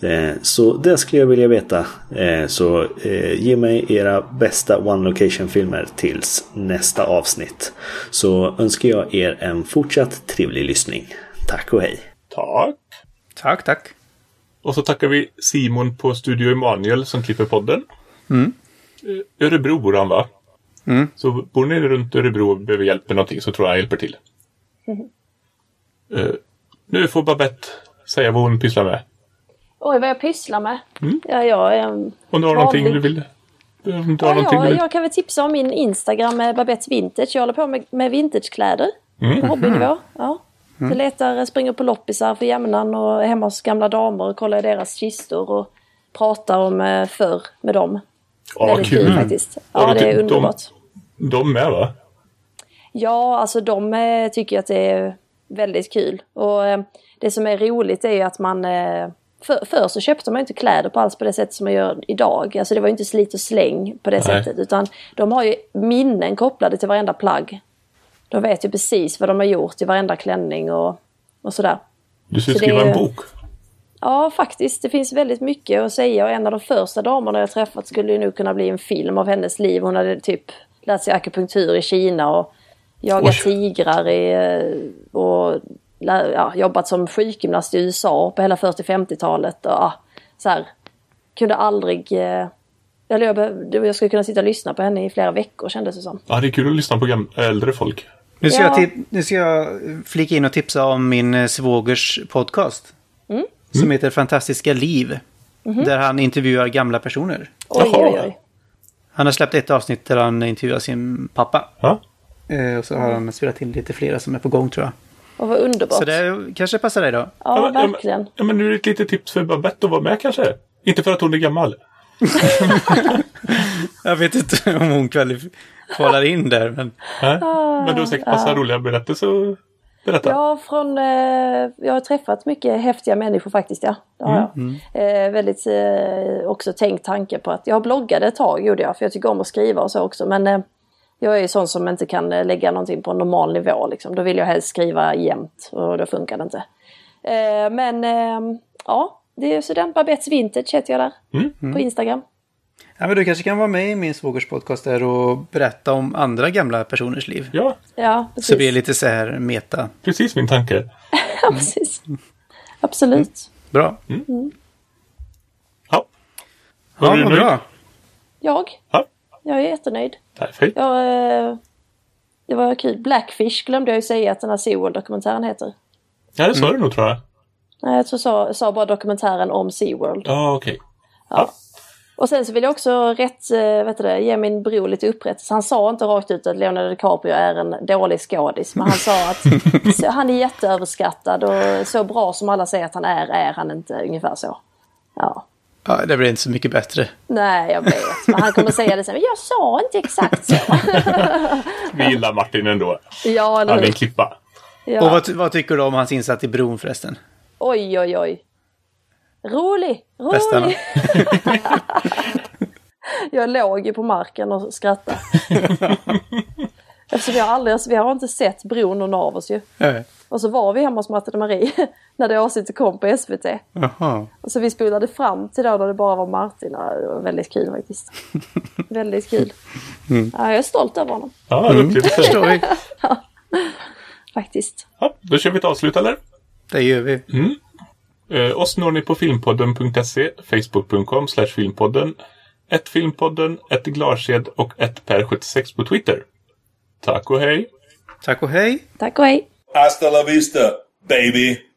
Eh, så det skulle jag vilja veta. Eh, så eh, ge mig era bästa One Location-filmer tills nästa avsnitt. Så önskar jag er en fortsatt trevlig lyssning. Tack och hej! Tack. Tack, tack. Och så tackar vi Simon på Studio Emanuel som klipper podden. Mm. Eh, Örebro bor han va? Mm. Så bor ni runt Örebro och behöver hjälp med någonting så tror jag han hjälper till. Eh, nu får Babette säga vad hon pysslar med. oj vad jag pysslar med. Mm. Ja, jag är en Om du har någonting du vill... Om du har Ja, någonting du ja, vill... jag kan väl tipsa om min Instagram med Babettes Vintage. Jag håller på med, med vintagekläder Mm. på hobbynivå. Ja. Jag letar, springer på loppisar för jämnan och är hemma hos gamla damer och kollar i deras kistor och pratar om eh, förr med dem. Ja, Väldigt kul kul. faktiskt. Ja, Ja, det- det är de- underbart. De med va? Ja, alltså de eh, tycker att det är väldigt kul. Och eh, det som är roligt är ju att man, eh, för, förr så köpte man inte kläder på alls på det sätt som man gör idag. Alltså det var ju inte slit och släng på det Nej. sättet. Utan de har ju minnen kopplade till varenda plagg. De vet ju precis vad de har gjort i varenda klänning och, och sådär. Du ska Så skriva en är- bok. Ja, faktiskt. Det finns väldigt mycket att säga och en av de första damerna jag träffat skulle ju nu kunna bli en film av hennes liv. Hon hade typ lärt sig akupunktur i Kina och jagat Oj. tigrar i, eh, och ja, jobbat som sjukgymnast i USA på hela 40-50-talet. Och, ja, så här, kunde aldrig... eh, Eller jag, behövde, jag skulle kunna sitta och lyssna på henne i flera veckor kändes det som. Ja, det är kul att lyssna på äldre folk. Nu ska, Ja. jag nu ska jag flika in och tipsa om min eh, svågers podcast. Mm. Som heter Fantastiska liv. Mhm. Där han intervjuar gamla personer. Oj, oj, oj. Han har släppt ett avsnitt där han intervjuar sin pappa. Ja. Eh, Och så har han spelat in lite flera som är på gång tror jag. Och vad underbart. Så det kanske passar dig då. Ja, men- verkligen. Ja, men nu är det ett litet tips för Babette att vara med kanske. Inte för att hon är gammal. Jag vet inte om hon kvalar in där. Men Nej. Men du har säkert massa roliga berättelser att berätta. Ja, från, eh, jag har träffat mycket häftiga människor faktiskt. Ja, det har Mm, jag. Eh, väldigt eh, också tänkt tanke på att jag bloggade ett tag gjorde jag, för jag tycker om att skriva och så också. Men eh, jag är ju sån som inte kan eh, lägga någonting på en normal nivå. Liksom. Då vill jag helst skriva jämt och då funkar det inte. Eh, men eh, ja, det är så den Babettes Vintage heter jag där Mm. på Instagram. Ja, men du kanske kan vara med i min svågers podcast där och berätta om andra gamla personers liv. Ja, Ja, Så precis. blir det lite så här meta. precis min tanke. Ja, precis. Absolut. Bra. Ja. Ja, Var du vad bra. Jag? Ja, Jag är jättenöjd. Perfekt. Ja, eh, det var kul. Blackfish glömde jag ju säga att den här SeaWorld-dokumentären heter. Ja, det sa du nog tror jag. Nej, jag tror sa, sa bara dokumentären om SeaWorld. Ja, okej. Ja. Och sen så vill jag också rätt, eh, vet du det, ge min bror lite upprättelse. Han sa inte rakt ut att Leonardo DiCaprio är en dålig skådis. Men han sa att så, han är jätteöverskattad och så bra som alla säger att han är, är han inte. Ungefär så. Ja. Ja, det blir inte så mycket bättre. Nej, jag vet. Men han kommer säga det sen. Men jag sa inte exakt så. Vi gillar Martin ändå. ja, eller Han är en klippa. Ja. Och vad, vad tycker du om hans insats i bron förresten? Oj, oj, oj. Rolig, Bästa rolig. jag låg ju på marken och skrattade. Eftersom vi har aldrig, alltså, vi har inte sett bron någon av oss ju. Nej. Och så var vi hemma hos Martin och Marie när det avsnittet kom på SVT. Jaha. Och så vi spolade fram till då när det bara var Martin. Ja, det var väldigt kul faktiskt. väldigt kul. Ja, jag är stolt över honom Ja, vad duktig. Förstår vi. faktiskt. Ja, då kör vi ett avslut eller? Det gör vi. Eh, oss når ni på filmpodden.se, facebook.com slash filmpodden, ett filmpodden, ett glasked och ett per76 på Twitter. Tack och hej! Tack och hej. Tack och hej. Hasta la vista, baby.